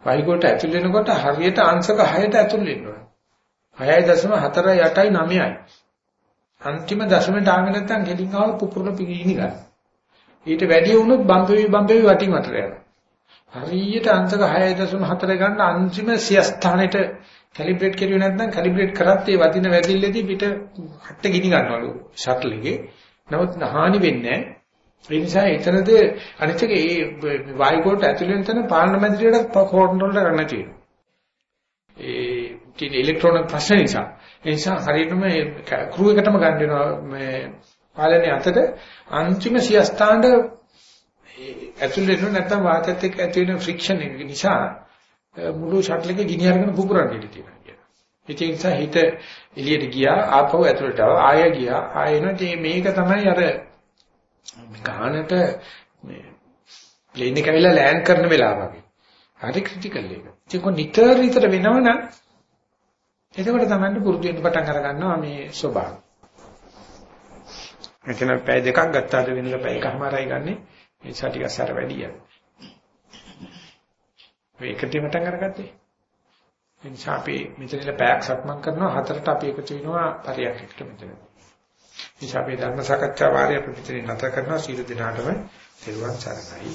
S1: වායු ගෝලයට ඇතුල් වෙනකොට හරියට අංශක 6ට ඇතුල් වෙනවා. 6.4 8යි 9යි. අන්තිම දශමයට ආවෙ නැත්නම් ගෙලින් ආව පුපුරන පිළිගිනි ගන්න. ඊට වැඩි වුණොත් බම්බේවි බම්බේවි වටින් වටට යනවා. හරියට අංශක 6.4 ගන්න අන්තිම සියස්ථානෙට කැලිබ්‍රේට් කරුවේ නැත්නම් කැලිබ්‍රේට් කරත් ඒ වදින වැදිල්ලේදී පිට හට්ට ගිනි ගන්නවලු ෂටල් එකේ. නමුත් හානි වෙන්නේ නැහැ. ඒ නිසා එතනද අනිත් එක ඒ වායුකෝට ඇතුළේ වෙන තැන පාලන මැදිරියට කන්ට්‍රෝල් කරන්න තියෙනවා. ඒ තියෙන ඉලෙක්ට්‍රෝන ප්‍රශ්න නිසා. ඒ නිසා හරියටම ක්‍රූ එකටම ගන්න වෙනවා මේ පාලනයේ අතට අන්තිම සියස්ථානට ඇතුළේ වෙන නැත්නම් වාතයත් එක්ක ඇති වෙන ෆ්‍රික්ෂන් එක නිසා මුළු ෂටල් එකේ ගිනි අරගෙන පුපුරන්න ඉඩ තියෙනවා කියලා. ඒ නිසා හිත එළියට ගියා ආපහු ඇතුළට ආය ගියා ආය එනවා මේක තමයි අර ගානට මේ ප්ලේන් එක ඇවිල්ලා ලෑන්ඩ් කරන වෙලාව වගේ. හරි ක්‍රිටිකල් එක. ඒක නිතර නිතර වෙනවනම් එතකොට තමයි පුරුදු වෙන්න පටන් අර ගන්නවා මේ ස්වභාවය. එතන පැය දෙකක් ගත්තාද වෙනද පැය එකමාරයි ගන්නෙ. ඒ නිසා ටිකක් සැර වැඩියි. මේ එකටම පටන් අරගත්තේ. ඒ නිසා අපි මෙතනilla පැයක් සක්මන් කරනවා හතරට අපි එකතු වෙනවා පරියක් එකට මෙතන. නිසා අපි ධර්ම සාකච්ඡා වාරය ප්‍රතිචාරය නැතර කරනවා සීල දිනාටම තෙරුවන් සරණයි.